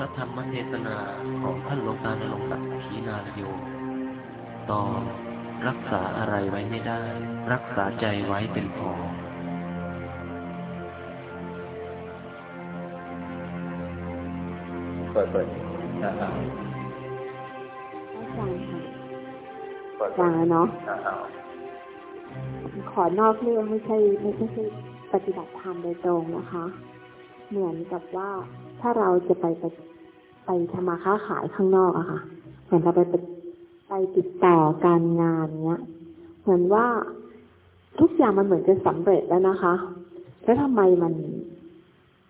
ระธรรมเทศนาของท่านหลวงตาในหลวงศักดิ์ขีนาลโยตอนรักษาอะไรไว้ไม่ได้ รักษาใจไว้เป็นพอเปิดเปิดนะครับอาจารย์ค่ะเปิดอาจารย์เนาะนะครับขอนอกเรื่องไม่ใช่ไม่ไม่ใช่ปฏิบัติธรรมโดยตรงนะคะ เหมือนกับว่าถ้าเราจะไปไป ไปทำมาค้าขายข้างนอกอะค่ะ เหมือนเราไปไปไปติดต่อการงานเนี้ย เหมือนว่าทุกอย่างมันเหมือนจะสำเร็จแล้วนะคะ แล้วทำไมมัน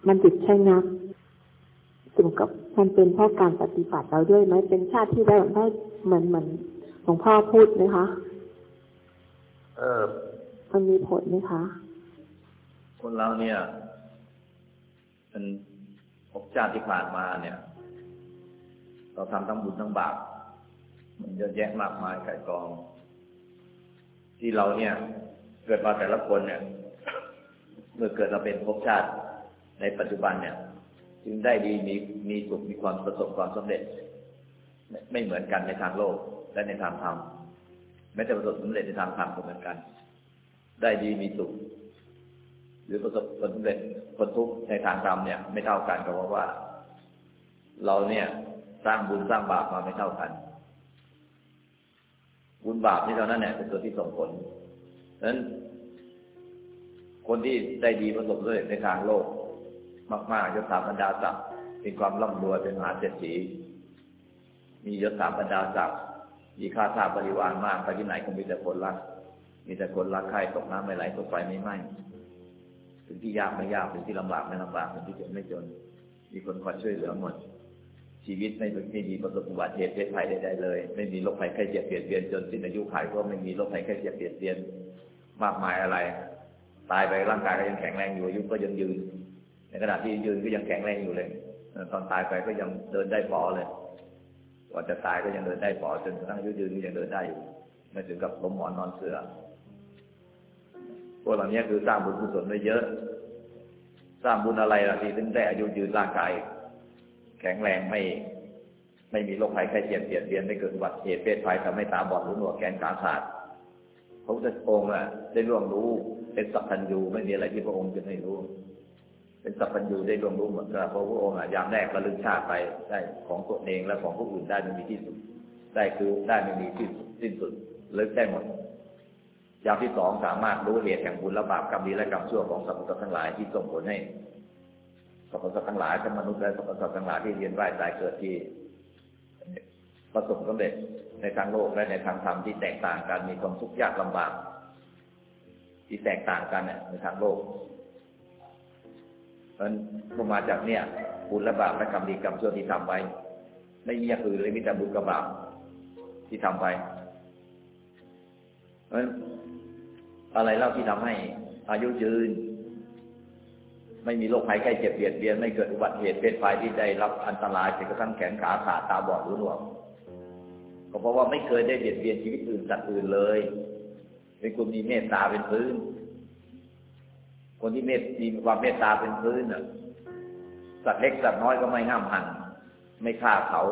มันติดชะงักถึงกับมันเป็นเพราะการปฏิบัติเราด้วยไหมเป็นชาติที่ได้ได้เหมือนเหมือนหลวงพ่อพูดไหมคะ เออ มันมีผลไหมคะ คนเราเนี่ย มันภพชาติที่ผ่านมาเนี่ย เราทำทั้งบุญทั้งบาปมันเยอะแยะมากมายไก่กอง ที่เราเนี่ย เกิดมาแต่ละคนเนี่ย เมื่อเกิดเราเป็นภพชาติในปัจจุบันเนี่ย จึงได้ดีมีมีสุขมีความประสบความสำเร็จ ไม่เหมือนกันในทางโลกและในทางธรรมแม้แต่ประสบสำเร็จในทางธรรมก็เหมือนกัน ได้ดีมีสุข หรือประสบผลสำเร็จคนทุกข์ในทางธรรมเนี่ย ไม่เท่ากันก็เพราะว่า เราเนี่ย สร้างบุญสร้างบาปมาไม่เท่ากัน บุญบาปนี่เท่านั้นเนี่ยเป็นตัวที่ส่งผลดังนั้น คนที่ได้ดีประสบผลสำเร็จในทางโลก มากๆยศถาบรรดาศักดิ์เป็นความร่ำรวยเป็นมหาเศรษฐีมียศถาบรรดาศักดิ์มีค่าทาบริวารมากไปที่ไหนก็มีแต่คนรัก มีแต่คนรักใครตกน้ำไม่ไหลตกไฟไม่ไหม้ถึงที่ยากไม่ยากถึงที่ลำบากไม่ลำบากถึงที่จนไม่จน มีคนคอยช่วยเหลือหมด ชีวิตไม่ไม่มีประสบอุบัติเหตุเพศภัยใดๆเลย ไม่มีโรคภัยไข้เจ็บเบียดเบียนจนสิ้นอายุขัยก็ไม่มีโรคภัยไข้เจ็บเบียดเบียนมากมายอะไร ตายไปร่างกายก็ยังแข็งแรงอยู่อายุก็ยังยืน ในขณะที่ยืนก็ยังแข็งแรงอยู่เลยตอนตายไปก็ยังเดินได้ปอเลยก่อนจะตายก็ยังเดินได้ปอจนกระทั่งอายุยืนก็ยังเดินได้อยู่ไม่ถึงกับล้มหมอนนอนเสือพวกเหล่านี้คือสร้างบุญกุศลไว้เยอะ สร้างบุญอะไรล่ะที่ถึงได้อายุยืนร่างกาย แข็งแรงไม่ ไม่มีโรคภัยไข้เจ็บเบียดเบียนไม่เกิดอุบัติเหตุเพศภัยทำให้ตาบอดหูหนวกแขนขาขาดพระพุทธองค์อะได้ร่วงรู้เป็นสัพพัญญูไม่มีอะไรที่พระองค์จะไม่รู้ เป็นสัพพัญญูได้ร่วงรู้หมดแล้วเพราะพระองค์อะยามแรกระลึกชาติไปได้ของตัวเองและของผู้อื่นได้ไม่มีที่สุด ได้คือได้ไม่มีที่สุดสิ้นสุดลึกได้หมดอย่างที่สองสามารถรู้เหตุแห่งบุญและบาปกรรมดีและกรรมชั่วของสรรพสัตว์ทั้งหลายที่ส่งผลให้ สรรพสัตว์ทั้งหลายทั้งมนุษย์และสรรพสัตว์ทั้งหลายที่เรียนว่ายตายเกิดที่ประสบสำเร็จในทางโลกและในทางธรรมที่แตกต่างกันมีความทุกข์ยากลำบาก ที่แตกต่างกันเนี่ยในทางโลกเพราะมันพวกมาจากเนี่ยบุญและบาปและกรรมดีกรรมชั่วที่ทำไว้ไม่มีอย่างอื่นเลยมีแต่บุญกับบาปที่ทำไปเพราะฉะนั้นอะไรเล่าที่ทำให้อายุยืน ไม่มีโรคภัยไข้เจ็บเบียดเบียนไม่เกิดอุบัติเหตุเป็นภัยที่ได้รับอันตรายจนกระทั่งแขนขาขาดตาบอดหูหนวกก็เพราะว่าไม่เคยได้เบียดเบียนชีวิตอื่นสัตว์อื่นเลยเป็นคนมีเมตตาเป็นพื้น คนที่เมตมีความเมตตาเป็นพื้นน่ะ สัตว์เล็กสัตว์น้อยก็ไม่ห้ามหัน ไม่ฆ่าเขา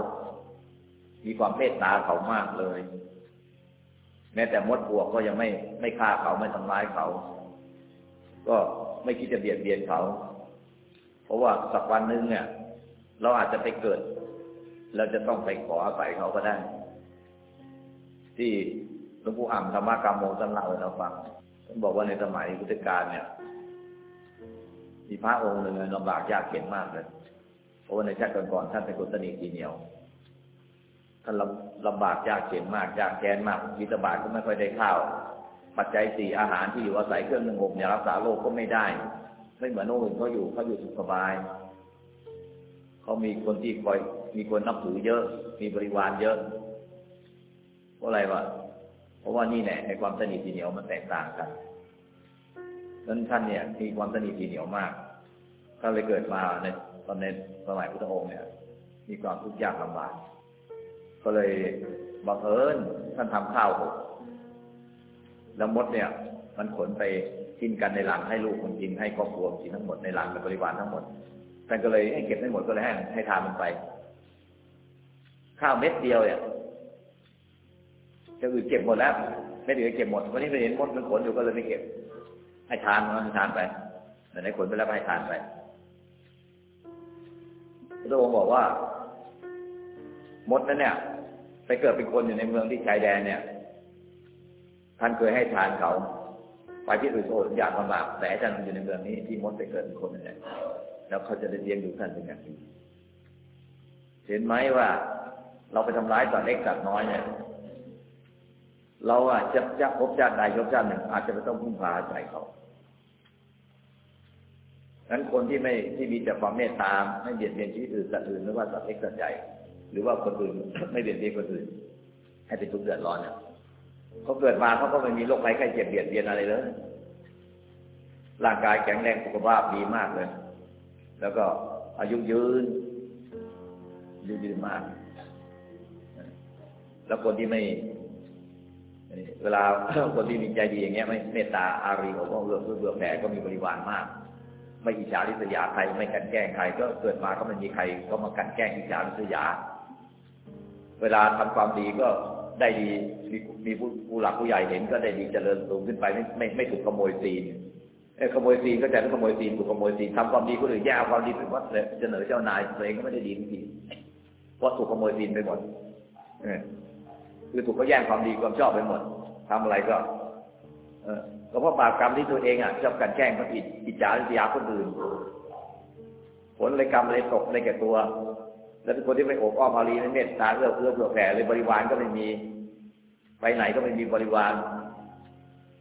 มีความเมตตาเขามากเลย แม้แต่มดปวกก็ยังไม่ไม่ฆ่าเขาไม่ทำร้ายเขา ก็ ไม่คิดจะเบียดเบียนเขา เพราะว่าสักวันหนึ่งเนี่ย เราอาจจะไปเกิด เราจะต้องไปขออาศัยเขาก็ได้ ที่หลวงปู่อ่ำธรรมกรรมโมท่านเล่าให้เราฟังท่านบอกว่าในสมัยพุทธกาลเนี่ยมีพระองค์หนึ่งลำบากยากเข็นมากเลยเพราะว่าในชาติก่อนๆท่านเป็นคนตนีทีเหนียวท่านลำลำบากยากเข็นมากยากแค้นมากวิตาบาทก็ไม่ค่อยได้ข้าว ปัจจัยสี่อาหารที่อยู่อาศัยเครื่องนึ่งหกเนี่ยรักษาโรคก็ไม่ได้ ไม่เหมือนโน่นเขาอยู่เขาอยู่สุขสบายเขามีคนที่คอยมีคนนับถือเยอะ มีบริวารเยอะเพราะอะไรวะเพราะว่านี่แหละในความสนิททีเหนียวมันแตกต่างกันนั้นท่านเนี่ยมีความสนิททีเหนียวมากก็เลยเกิดมาในตอนในสมัยพุทธองค์เนี่ย มีความทุกข์ยากลำบากก็เลยบังเอิญท่านทำข้าวหก แล้วมดเนี่ย มันขนไปกินกันในหลังให้ลูกคนกินให้ครอบครัวกินทั้งหมดในหลังและบริวารทั้งหมดท่านก็เลยให้เก็บให้หมดก็เลยให้ให้ทานมันไป ข้าวเม็ดเดียวเนี่ยจะอื่นเก็บหมดแล้วไม่เหลือเก็บหมดวันนี้ไปเห็นมดมันขนอยู่ก็เลยไม่เก็บ ให้ทานมันให้ทานไปแต่ไหนขนไปแล้วให้ทานไปพระองค์บอกว่ามดนั้นเนี่ย ไปเกิดเป็นคนอยู่ในเมืองที่ชายแดนเนี่ย ท่านเคยให้ทานเขาไปที่อื่นโอ้อยากลำบากแต่ท่านอยู่ในเมืองนี้ที่มดไปเกิดเป็นคนนั่นแหละแล้วเขาจะได้เลี้ยงดูท่านเป็นอย่างดีเห็นไหมว่า เราไปทำร้ายสัตว์เล็กสัตว์น้อยเนี่ยเราอะจะจะพบชาติใดพบชาติหนึ่ง อาจจะไม่ต้องพึ่งพาอาศัยเขานั้นคนที่ไม่ที่มีแต่ความเมตตาไม่เบียดเบียนชีวิตอื่นสัตว์อื่นไม่ว่าสัตว์เล็กสัตว์ใหญ่หรือว่าคนอื่นไม่เบียดเบียนคนอื่น ให้เป็นทุกข์เดือดร้อนเนี่ย เขาเกิดมาเขาก็ไม่มีโรคภัยไข้เจ็บเบียดเบียนอะไรเลยร่างกายแข็งแรงสุขภาพดีมากเลย แล้วก็อายุยืนยืนยืนมาก แล้วคนที่ไม่ เวลาคนที่มีใจดีอย่างเงี้ยไม่เมตตาอารีของพวกเรื่องเบื่อแผ่ก็มีบริวารมาก ไม่อิจฉาริษยาใครไม่กันแกล้งใคร ก็เกิดมาก็ไม่มีใคร ก็มากันแกล้งอิจฉาริษยา เวลาทำความดีก็ ได้ดีมีมีผู้หลักผู้ใหญ่เห็นก็ได้ดีเจริญสูงขึ้นไปไม่ไม่ไม่ถูกขโมยซีนขโมยซีนก็จะไม่ขโมยซีนถูกขโมยซีนทำความดีคนอื่นแย่เอาความดีไปวัดเลยเสนอเจ้านายตัวเองก็ไม่ได้ดีทีเพราะถูกขโมยซีนไปหมดคือถูกเขาแย่งความดีความชอบไปหมดทำอะไรก็เออก็เพราะบาปกรรมที่ตัวเองอะชอบกันแกล้งคนอิจอิจฉาริษยาคนอื่นผลเลยกรรมเลยตกเลยแก่ตัว แล้วเป็นคนที่ไม่โอบอ้อมอารีไม่เมตตาเอื้อเฟื้อเผื่อแผ่เลยบริวารก็ไม่มี ไปไหนก็ไม่มีบริวาร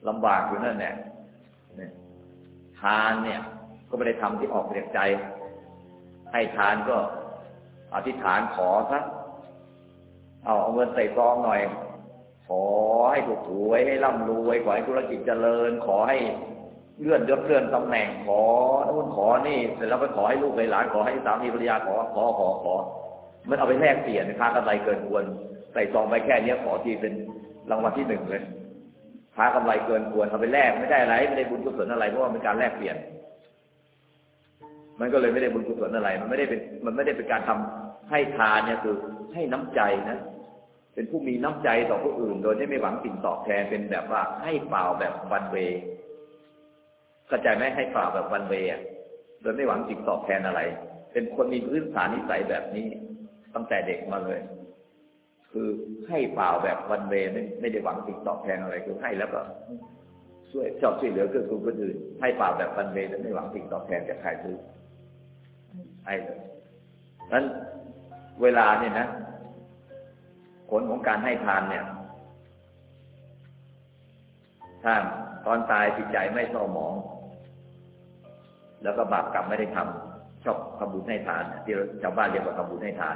ลำบากอยู่นั่นแหละเนี่ยทานเนี่ย ก็ไม่ได้ทำที่ออกจากใจ ให้ทานก็อธิษฐานขอซะเอาเอาเงินใส่ซองหน่อย ขอให้ถูกหวยให้ร่ำรวยขอให้ธุรกิจเจริญ ขอให้ เลื่อนยศเลื่อนตำแหน่งขอนู่นขอนี่เสร็จแล้วไปขอให้ลูกหลานขอให้สามีภรรยาขอขอขอขอ มันเอาไปแลกเปลี่ยนค่ากำไรเกินควรใส่ซองไปแค่เนี้ยขอที่เป็นรางวัลที่หนึ่งเลยค้ากำไรเกินควรเอาไปแลกไม่ได้อะไรไม่ได้บุญกุศลอะไรเพราะว่าเป็นการแลกเปลี่ยน มันก็เลยไม่ได้บุญกุศลอะไร มันไม่ได้เป็นมันไม่ได้เป็นการทำให้ทานเนี่ยคือให้น้ำใจนะเป็นผู้มีน้ำใจต่อผู้อื่น โดยที่ไม่หวังสิ่งตอบแทนเป็นแบบว่าให้เปล่าแบบวันเว เข้าใจไหมให้เปล่าแบบวันเวอะโดยไม่หวังสิ่งตอบแทนอะไร เป็นคนมีพื้นฐานนิสัยแบบนี้ ตั้งแต่เด็กมาเลย คือให้เปล่าแบบวันเวไม่ไม่ได้หวังสิ่งตอบแทนอะไรคือให้แล้วก็ช่วยชอบช่วยเหลือเกื้อกูลคนอื่นให้เปล่าแบบวันเวไม่หวังสิ่งตอบแทนจากใครคือให้เลยนั้นเวลาเนี่ยนะผลของการให้ทานเนี่ย ถ้าตอนตายจิตใจไม่เศร้าหมอง แล้วก็บาปกรรมไม่ได้ทำชอบทำบุญให้ทานที่ชาวบ้านเรียกว่าทำบุญให้ทาน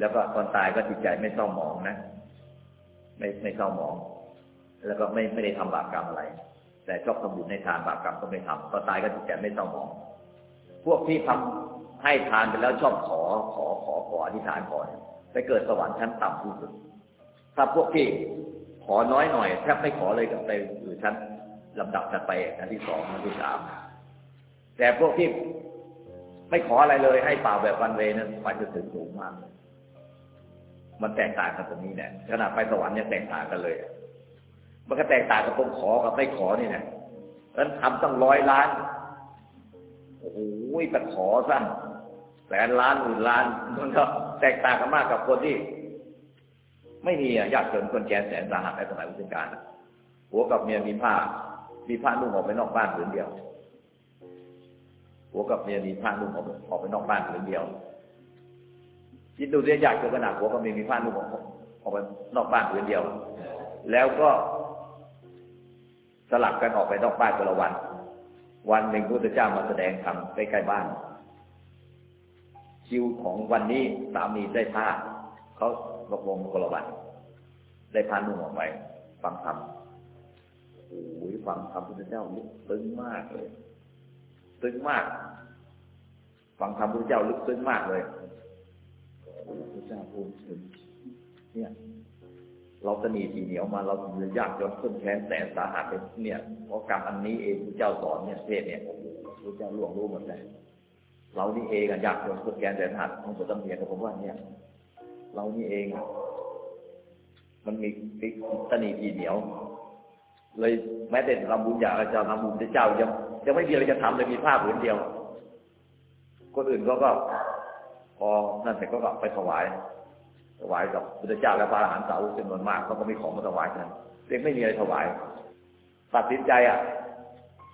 แล้วก็ตอนตายก็จิตใจไม่เศร้าหมองนะไม่ไม่เศร้าหมอง แล้วก็ไม่ไม่ได้ทำบาปกรรมอะไร แต่ชอบทำบุญให้ทานบาปกรรมก็ไม่ทำตอนตายก็จิตใจไม่เศร้าหมอง พวกที่ทำให้ทานไปแล้วชอบขอขอขอขออธิษฐานขอไปเกิดสวรรค์ชั้นต่ำที่สุดถ้าพวกที่ขอน้อยหน่อยแทบไม่ขอเลยกับไปอยู่ชั้น ลำดับถัดไปชั้นที่สองชั้นที่สามแต่พวกที่ไม่ขออะไรเลยให้เปล่าแบบวันเวนั้นไปจะถึงสูงมากมันแตกต่างกันตรงนี้เนี่ยขนาดไปสวรรค์ยังแตกต่างกันเลย มันก็แตกต่างกับตรงขอกับไม่ขอนี่เนี่ยนั้นทำตั้งร้อยล้านโอ้โหไปขอสั้นแสนล้านหมื่นล้านมันก็แตกต่างกันมากกับคนที่ ไม่มีอยากจนคนแก่แสนสาหัสในสมัยพุทธกาลหัวกับเมียมีผ้า มีผ้านุ่งออกไปนอกบ้านผืนเดียวหัวกับเมียมีผ้านุ่งออกออกไปนอกบ้านผืนเดียวคิดดูเสียยากจนขนาดหัวกับเมียมีผ้านุ่งออกออกไปนอกบ้านผืนเดียว แล้วก็สลับกันออกไปนอกบ้านคนละวัน วันหนึ่งพระพุทธเจ้ามาแสดงธรรมใกล้ๆบ้าน คิวของวันนี้สามีได้ผ้าเขาลงคนละวันได้พานุ่งออกไปฟังธรรม โอ้ยฟังธรรมพุทธเจ้าลึกซึ้งมากเลยซึ้งมากฟังธรรมพุทธเจ้าลึกซึ้งมากเลยพระเจ้าพูดถึงเนี่ย เราตนีทีเหนียวมาเราถึงยากจนขึ้นแค้นแสนสาหัสเลยเนี่ยเพราะกรรมอันนี้เองพระเจ้าสอนเนี่ยเทศเนี่ยโอ้โหพระเจ้าล่วงรู้หมดเลยเรานี่เองอะยากโดนคนแกนแต่หัดของตัวตำเนียกับผมว่าเนี่ย เรานี่เอง มันมีตนีทีเหนียว เลยแม้แต่รำบุญอยากจะรำบุญพระเจ้ายังยังไม่มีอะไรจะทำเลยมีผ้าผืนเดียว คนอื่นเขาก็พอนั่นเสร็จก็ไปถวายถวายกับพระเจ้าและพระอรหันต์สาวกจำนวนมากเขาก็มีของมาถวายกันเองไม่มีอะไรถวายตัดสินใจอะ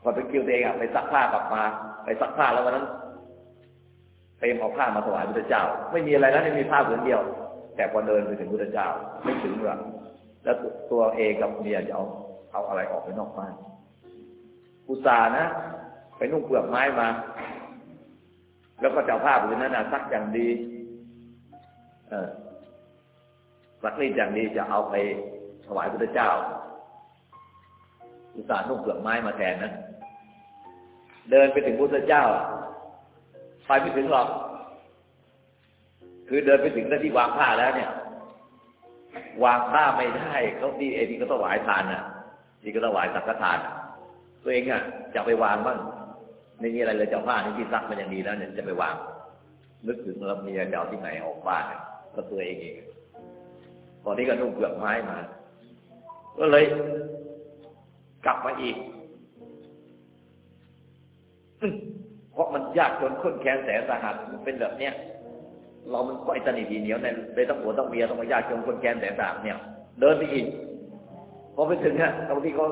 พอไปคิวตัวเองอะไปซักผ้ากลับมา ไปซักผ้าแล้ววันนั้นเตรียมเอาผ้ามาถวายพระเจ้า ไม่มีอะไรนะไม่มีผ้าผืนเดียว แต่พอเดินไปถึงพระเจ้าไม่ถึงหรอกแล้วตัวเองกับเมียจะเอา เอาอะไรออกไปนอกบ้านอุตส่าห์นะ ไปนุ่งเปลือกไม้มา แล้วก็จะเอาผ้าผืนนั้นนะซักอย่างดี เออสักนิดอย่างดีจะเอาไปถวายพระเจ้าอุตส่าห์นุ่งเปลือกไม้มาแทนนะ เดินไปถึงพระเจ้าไปไม่ถึงหรอก คือเดินไปถึงที่วางผ้าแล้วเนี่ย วางผ้าไม่ได้เขาที่เอที่เขาถวายทานน่ะ เขาถวายสังฆทาน ตัวเองอะจะไปวางบ้างไม่มีอะไรเลยเจ้าผ้านี่ที่ซักมันย่างดีแล้วเนี่ยจะไปวาง นึกถึงแล้วมีเจ้าที่ไหนออกบ้านก็ตัวเองเองตอนนี้ก็นุ่งเปลือกไม้มา ก็เลยกลับมาอีกเพราะมันยากจนข้นแค้นแสนสาหัสมันเป็นแบบเนี้ยเรามันก็ไอ้ตนีทีเหนียวในเลยต้องหัวต้องเมียต้องมายากจนข้นแค้นแสนสาหัสเนี่ย เดินไปอีก พอไปถึงเนี่ยตรงที่เขา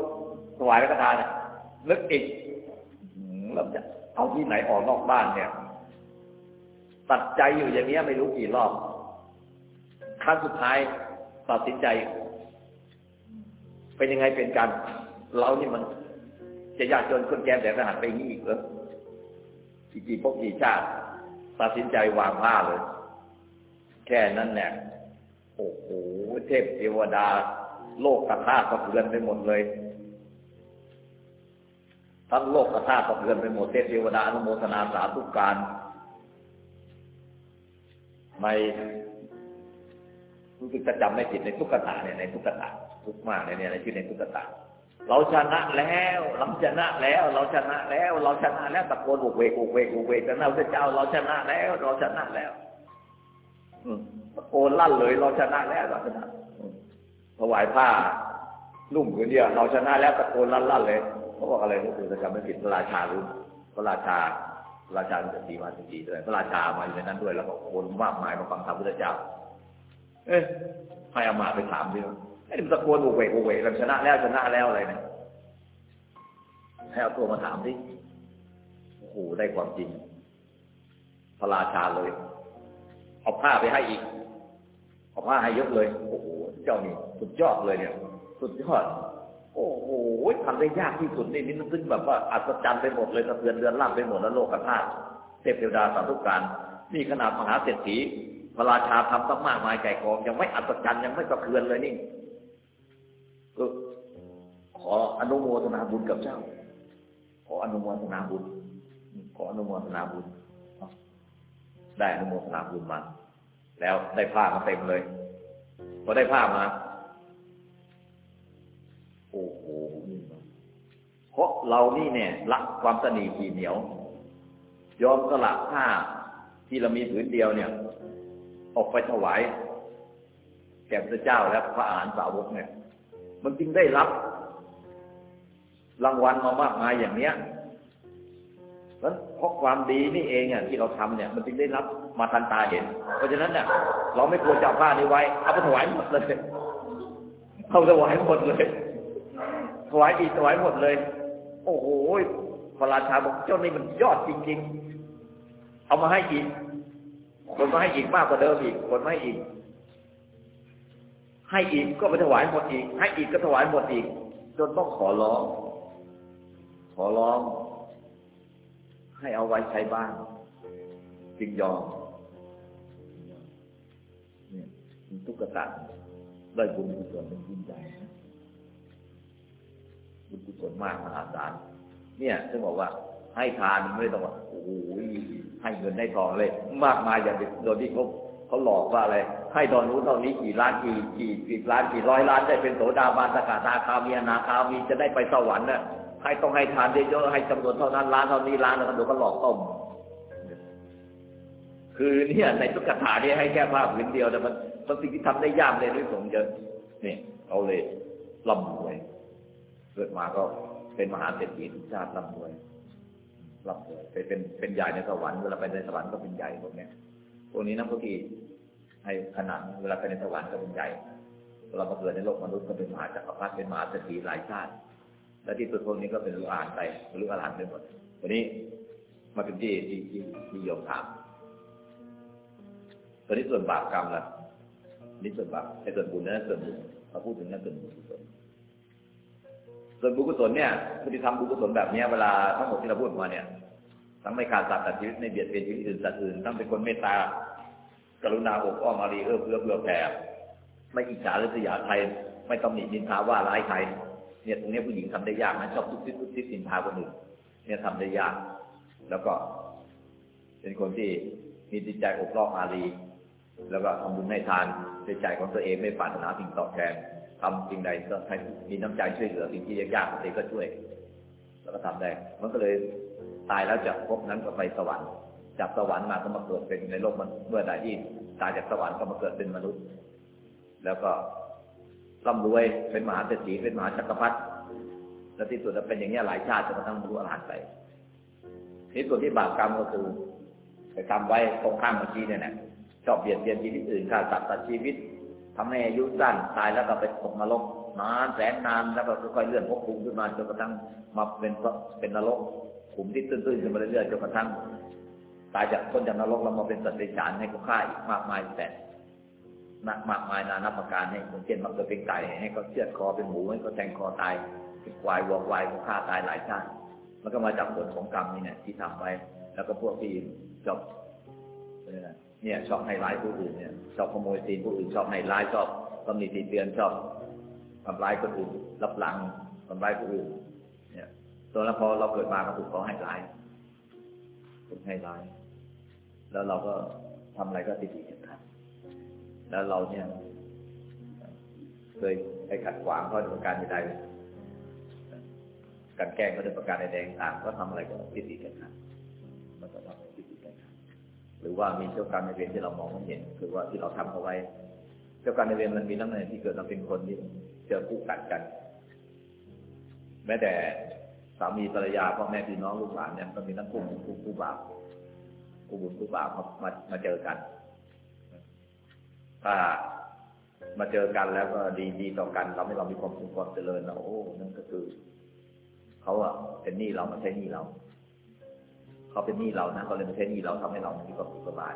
ถวายพระทานเนี่ยนึกอีกเราจะเอาที่ไหนออกนอกบ้านเนี่ย ตัดใจอยู่อย่างเนี้ยไม่รู้กี่รอบครั้งสุดท้ายตัดสินใจ เป็นยังไงเป็นกัน เรานี่มัน จะยากจนคนแก่แต่ทหารไปงี้อีกเหรอกี่กี่พบกี่ชาติตัดสินใจวางผ้าเลย แค่นั้นแหละโอ้โหเทพเทวดา โลกกระทาสะเทือนไปหมดเลยทั้งโลกกระทาสะเทือนไปหมดเทวดาอนุโมทนาสาธุการในรู้สึกจะจำไม่ผิดในทุกตาเนี่ยในทุกตาทุกมากเนี่ยในชื่อในทุกตาเราชนะแล้วเราชนะแล้ว เราชนะแล้ว เราชนะแล้วตะโกนอุกเวกอุกเวกอุกเวกแต่เราจะเจ้าเราชนะแล้ว เราชนะแล้วตะโกนลั่นเลย เราชนะแล้วเราชนะ ถวายผ้านุ่มผืนเดียวเราชนะแล้วตะโกนลั่นลั่นเลยเขาบอกอะไรรู้สึกจะจำไม่ผิดพระราชารู้พระราชาพระราชาจะสีมาสีด้วยพระราชามาอยู่ในนั้นด้วย แล้วก็คนมากมายมาฟังธรรมพระเจ้า เอ๊ะให้อามาไปถามดิว่าไอ้ตะโกนโวเวกโวเวกชนะแล้วชนะแล้วอะไรเนี่ยให้เอาตัวมาถามดิโอ้โหได้ความจริง พระราชาเลยเอาผ้าไปให้อีกเอาผ้าให้ยกเลยโอ้โห เจ้านี่สุดยอดเลยเนี่ย สุดยอด โอ้โหทำได้ยากที่สุดนี่นี่มันซึ่งแบบว่าอัศจรรย์ไปหมดเลยสะเทือนเดือนล่ำไปหมดแล้วโลกธาตุเทพเทวดาสาธุการนี่ขนาดมหาเศรษฐีพระราชาทำตั้งมากมายไก่กอง ยังไม่อัศจรรย์ยังไม่สะเทือนเลยนี่ก็ขออนุโมทนาบุญกับเจ้า ขออนุโมทนาบุญ ขออนุโมทนาบุญ ได้อนุโมทนาบุญมา แล้วได้ผ้ามาเต็มเลย พอได้ผ้ามา โอ้โหเพราะเรานี่เนี่ยรักความสนิททีเหนียว ยอมสละผ้าที่เรามีผืนเดียวเนี่ย ออกไปถวายแก่พระเจ้าและพระอาหารสาวกเนี่ย มันจึงได้รับ รางวัลมามากมายอย่างเนี้ยนั้นเพราะความดีนี่เองอะที่เราทำเนี่ย มันจึงได้รับ มาทันตาเห็น เพราะฉะนั้นเนี่ยเราไม่ควรจะเอาผ้านี้ไว้ เอาไปถวายหมดเลยเอาถวายหมดเลย ถวายอีกถวายหมดเลย โอ้โหพระราชาบอกเจ้านี่มันยอดจริง ๆ เอามาให้อีก คนมาให้อีกมากกว่าเดิมอีก คนมาให้อีก ให้อีกก็ไปถวายหมดอีก ให้อีกก็ถวายหมดอีก จนต้องขอร้อง ขอร้อง ให้เอาไว้ใช้บ้านจึงยอม ทุกข์ตาได้บุญกุศลเป็นบุญใหญ่บุญกุศลมากมหาศาลเนี่ยซึ่งบอกว่าให้ทานไม่ต้องว่าโอ้โหให้เงินให้ทองเลย มากมายอย่างโดยที่เขาเขาหลอกว่าอะไรให้ตอนนู้นเท่านี้กี่ล้านกี่กี่สิบล้านกี่ร้อยล้านได้เป็นโสดาบันสกทาคามีอนาคามีจะได้ไปสวรรค์น่ะให้ต้องให้ทานเยอะๆให้จำนวนเท่านั้นล้านเท่านี้ล้านแล้วก็เดี๋ยวก็หลอกต้มคือเนี่ยในทุกคาถาเนี่ยให้แค่ภาพผืนเดียวแต่มัน มันสิ่งที่ทำได้ยากเลยด้วยสงฆ์เยอะนี่เอาเลยร่ำรวย เกิดมาก็เป็นมหาเศรษฐีทุกชาติร่ำรวยร่ำรวยไปเป็นเป็นใหญ่ในสวรรค์เวลาไปในสวรรค์ก็เป็นใหญ่พวกเนี้ยพวกนี้นะพวกที่ให้ขนาดเวลาไปในสวรรค์ก็เป็นใหญ่เวลามาเกิดในโลกมนุษย์ก็เป็นมหาจักรพรรดิเป็นมหาเศรษฐีหลายชาติ และที่สุดพวกนี้ก็เป็นลูกอ่านไปลูกอ่านไปหมดวันนี้มาถึงที่ที่ที่ที่โยมถามตอนนี้ส่วนบาปกรรมล่ะ นี่ส่วนบาปไอ้ส่วนบุญนั่นส่วนบุญเราพูดถึงนั่นส่วนบุญกุศลส่วนบุญกุศลเนี่ยผู้ที่ทำบุญกุศลแบบเนี้ยเวลาทั้งหมดที่เราพูดมาเนี่ย ทั้งไม่ขาดสัตว์ตัดชีวิตในเบียดเบียนชีวิตอื่นสัตว์อื่นทั้งเป็นคนเมตตากรุณาอกอ้อมอารีเอื้อเฟื้อเผื่อแผ่ไม่อิจฉาหรือสยาใครไม่ต้องหนีนินทาว่าร้ายใครเนี่ยตรงนี้ผู้หญิงทำได้ยากนะชอบทุกทิศทุกทิศนินทาคนอื่นเนี่ยทำได้ยาก แล้วก็ เป็นคนที่มีจิตใจอกรอบอารีแล้วก็ทำบุญให้ทาน ในใจของตัวเองไม่ปรารถนาสิ่งตอบแทนทำสิ่งใดก็ให้มีน้ำใจช่วยเหลือสิ่งที่ยากๆตัวเองก็ช่วย แล้วก็ทำได้ มันก็เลยตายแล้วจากภพนั้นก็ไปสวรรค์จากสวรรค์มาก็มาเกิดเป็นในโลกมันเมื่อใดที่ตายจากสวรรค์ก็มาเกิดเป็นมนุษย์ แล้วก็ร่ำรวยเป็นมหาเศรษฐีเป็นมหาจักรพรรดิแล้วที่สุดแล้วเป็นอย่างนี้หลายชาติจนกระทั่งบรรลุอรหันต์ไปนี่ส่วนที่บาปกรรมก็คือไปทำไว้ตรงข้ามเมื่อกี้เนี่ยนะ ชอบเบียดเบียนชีวิตอื่นฆ่าสัตว์ตัดชีวิตทำให้อายุสั้นตายแล้วก็ไปตกนรกนานแสนนานแล้วก็ค่อยๆเลื่อนภพภูมิขึ้นมาจนกระทั่งมาเป็นเป็นนรกขุมที่ตื้นๆขึ้นมาเรื่อยๆจนกระทั่งตายจากพ้นจากนรกแล้วมาเป็นสัตว์เดรัจฉานให้เขาฆ่าอีกมากมายแต่มากมายนานับประการให้คนเช่นมาเกิดเป็นไก่ให้เขาเชือดคอเป็นหมูให้เขาแทงคอตายเป็นควายวัวควายเขาฆ่าตายหลายชาติมันก็มาจากผลของกรรมนี่เนี่ยที่ทำไว้ แล้วก็พวกที่จบ เนี่ยชอบให้ร้ายผู้อื่นเนี่ยชอบขโมยตีนผู้อื่นชอบให้ร้ายชอบตำหนิตีเตือนชอบทำร้ายคนอื่นรับหลังทำร้ายผู้อื่น เนี่ยตัวแล้วพอเราเกิดมาก็ถูกเขาให้ร้ายถูกให้ร้าย แล้วเราก็ทำอะไรก็ติดติดขัดแล้วเราเนี่ยเคยไปขัดขวางเขาในประการใดการแกล้งเขาในประการใดๆต่างก็ทำอะไรก็ติดติดขัดมันก็ทำติดติดขัด หรือว่ามีเจ้ากรรมในเวรที่เรามองไม่เห็นคือว่าที่เราทำเอาไว้ เจ้ากรรมในเวรมันมีทั้งในที่เกิดเราเป็นคนที่เจอคู่กัดกัน แม้แต่สามีภรรยาพ่อแม่พี่น้องลูกหลานเนี่ยก็มีทั้งคู่บุญคู่คู่บาปคู่บุญคู่บาปมามามาเจอกัน ถ้ามาเจอกันแล้วก็ดีดีต่อกันเราไม่เรามีความสุขความเจริญเราโอ้นั่นก็คือเขาอะเป็นหนี้เรามาใช้หนี้เรา เขาเป็นหนี้เรานะเขาเลยมาใช้หนี้เราทำให้เรามีความสุขสบาย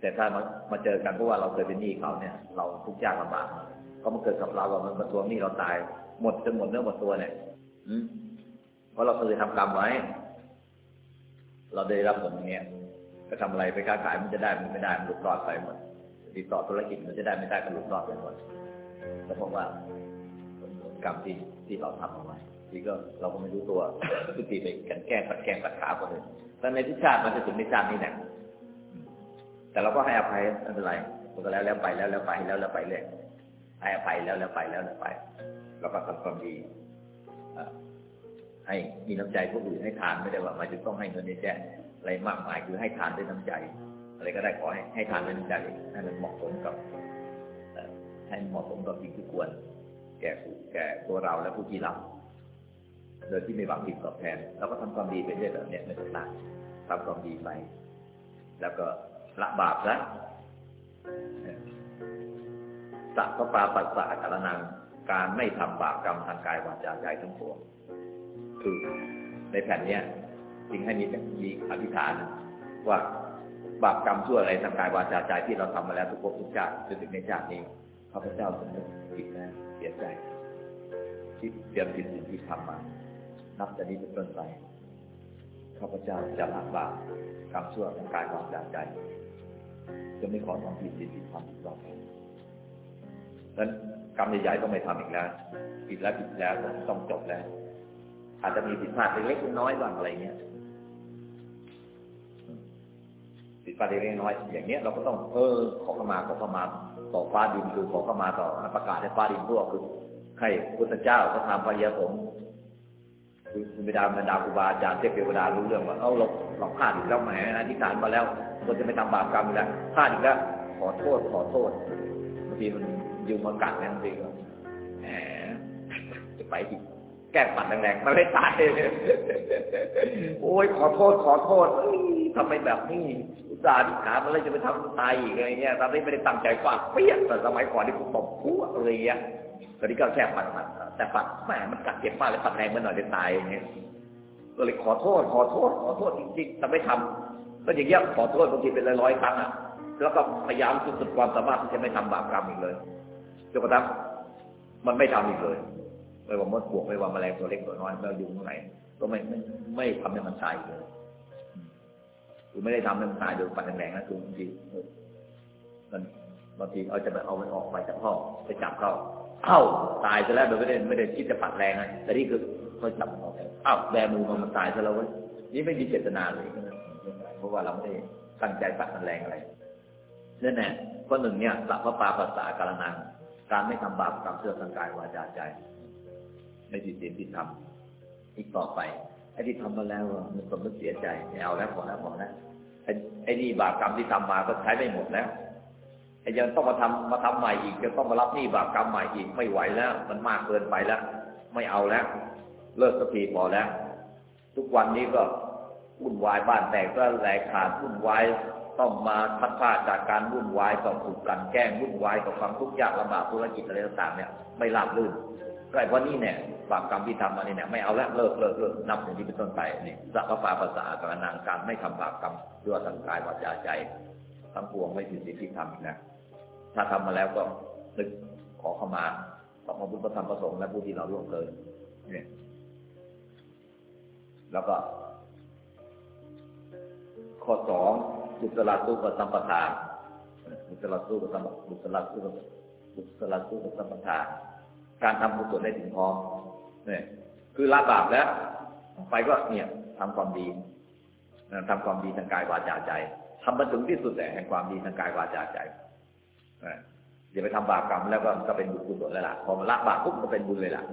แต่ถ้ามามาเจอกันเพราะว่าเราเคยเป็นหนี้เขาเนี่ย เราทุกข์ยากลำบากเขามาเกิดกับเราว่ามันมาทวงหนี้เราตาย หมดจนหมดเนื้อหมดตัวเนี่ยอืมเพราะเราเคยทำกรรมไว้ เราได้รับผลอย่างเงี้ยจะทำอะไรไปค้าขายมันจะได้มันไม่ได้มันหลุดรอดไปหมดติดต่อธุรกิจมันจะได้ไม่ได้ก็หลุดรอดไปหมดแล้วเพราะว่ากรรมที่ที่เราทำเอาไว้ที่ก็เราก็ไม่รู้ตัวทุกทีไปกันแกล้งปัดแกล้งปัดขาคนอื่น แต่ในที่ชาติมันจะถึงในชาตินี้แหละแต่เราก็ให้อภัยไม่เป็นไรมันก็แล้วแล้วไปแล้วแล้วไปแล้วแล้วไปเลยให้อภัยแล้วแล้วไปแล้วแล้วไปเราก็ทำความดีให้มีน้ำใจผู้อื่นให้ทานไม่ได้ว่าหมายถึงต้องให้เงินแจ้อะไรมากมายคือให้ทานด้วยน้ำใจ อะไรก็ได้ขอให้ให้ทานด้วยน้ำใจให้มันเหมาะสมกับให้เหมาะสมกับสิ่งที่ควร แก่ผู้แก่ตัวเราและผู้ที่รับ โดยที่ไม่หวังสิ่งตอบแทนเราก็ทำความดีไปเรื่อยๆเนี่ยไม่ต้องตายทำความดีไป แล้วก็ละบาปละสัพพปาปัสสะกรนังการไม่ทำบาปกรรมทางกายวาจาใจทั้งปวงคือในแผ่นเนี้ยจึงให้มีมีอธิษฐาน ว่าบาปกรรมชั่วอะไรทางกายวาจาใจที่เราทำมาแล้วทุกภพทุกชาติจนถึงในชาตินี้ข้าพเจ้าสำนึกผิดนะเสียใจที่เตรียมผิดสิ่งที่ทำมา นับจากนี้เป็นต้นไปข้าพเจ้าจะละบาปกรรมชั่วทางกายวาจาใจจะไม่ขอทำผิดสิ่งที่ทำอีกต่อไปนั้นกรรมใหญ่ๆก็ไม่ทำอีกแล้วผิดแล้วผิดแล้วต้องจบแล้ว อาจจะมีผิดพลาดเล็กๆน้อยๆบ้างอะไรเงี้ยผิดพลาดเล็กๆน้อยอย่างเนี้ยเราก็ต้องเออขอเข้ามาขอเข้ามาต่อฟ้าดินคือขอเข้ามาต่อประกาศให้ฟ้าดินทั่วคือให้พุทธเจ้าพระธรรมพระยาสงฆ์ คือบิดามารดาครูบาอาจารย์เทพเทวดารู้เรื่องว่าเอ้าเราเราพลาดอีกแล้วแหมอธิษฐานมาแล้วควรจะไม่ทำบาปกรรมอีกแล้วพลาดอีกแล้วขอโทษขอโทษบางทีมันยุงมากัดนะบางทีก็แหมจะไปที่แก้ปัดแรงๆมันไม่ตายโอ้ยขอโทษขอโทษทำไมแบบนี้อุตส่าห์อธิษฐานมาแล้วจะไปทำตายอีกอะไรเงี้ยตอนนี้ไม่ได้ตั้งใจฟาดเปี้ยแต่สมัยก่อนที่ผมตบคู่อะไรเงี้ย ตอนนี้ก็แค่ปัดปัดแต่ปัดแหมมันกัดเจ็บมากเลยปัดแรงมันหน่อยจะตายอย่างเงี้ยก็เลยขอโทษ ขอโทษ ขอโทษจริงๆแต่ไม่ทำก็อย่างเงี้ยขอโทษบางทีเป็นร้อยๆครั้งอะแล้วก็พยายามสุดๆความสามารถที่จะไม่ทำบาปกรรมอีกเลยจนกระทั่งมันไม่ทำอีกเลยไม่ว่ามดปวกไม่ว่าแมลงตัวเล็กตัวน้อยไม่ว่ายุงตัวไหนก็ไม่ไม่ไม่ทำให้มันตายเลยคือไม่ได้ทำให้มันตายโดยปัดแรงๆนะคือบางทีมันบางทีเอาจะไปเอามันออกไปจากห้องไปจับเข้า เข้าตายซะแล้วโดยไม่ได้ไม่ได้คิดจะปัดแรงนะแต่นี่คือเขาจับออกอ้าวแบมือมันมันตายซะแล้วเว้ยนี่ไม่มีเจตนาเลยเพราะว่าเราไม่ได้ตั้งใจปัดมันแรงอะไรนั่นแหละข้อหนึ่งเนี่ยสัพพปาปัสสะการนังการไม่ทำบาปกรรมเสื่อมทางกายวาจาใจไม่ผิดศีลผิดธรรมอีกต่อไปไอ้ที่ทำมาแล้วมันสมมติเสียใจไม่เอาแล้วพอแล้วพอแล้วไอ้ไอ้นี่บาปกรรมที่ทำมาก็ใช้ไม่หมดแล้ว ยังต้องมาทำมาทำใหม่อีกจะต้องมารับหนี้บาปกรรมใหม่อีกไม่ไหวแล้ว มันมากเกินไปแล้ว ไม่เอาแล้ว เลิกสักทีพอแล้ว ทุกวันนี้ก็วุ่นวายบ้านแตกก็แหลกขาดวุ่นวายต้องมาพัดพาจากการวุ่นวายต้องถูกกลันแกล้งวุ่นวายกับความทุกข์ยากลำบากธุรกิจอะไรต่างๆเนี่ยไม่ราบรื่นก็ไอ้พวกนี้เนี่ยบาปกรรมที่ทำมานี่เนี่ยไม่เอาแล้วเลิกเลิกเลิกนับอย่างนี้เป็นต้นไปนี่สัพพะภาษาการนางการไม่ทำบาปกรรมด้วยทางกายวาจาใจทั้งปวงไม่ผิดศีลที่ทำนะ ถ้าทำมาแล้วก็นึกขอเข้ามาต่อพระพุทธธรรมประสงค์และผู้ที่เราล่วงเกินเนี่ยแล้วก็ ข้อสองบุตรละสุกับสัมปทานบุตรละสุกับสัมบุตรละสุกับบุตรละสุกับสัมปทานการทำกุศลได้ถึงพร้อมเนี่ยคือละบาปแล้ว ไปก็เนี่ยทำความดีทำความดีทางกายวาจาใจทำมาถึงที่สุดแต่แห่งความดีทางกายวาจาใจ อย่าไปทำบาปกรรมแล้วก็ก็เป็นบุญกุศลแล้วล่ะพอมาละบาปปุ๊บก็เป็นบุญเลยล่ะ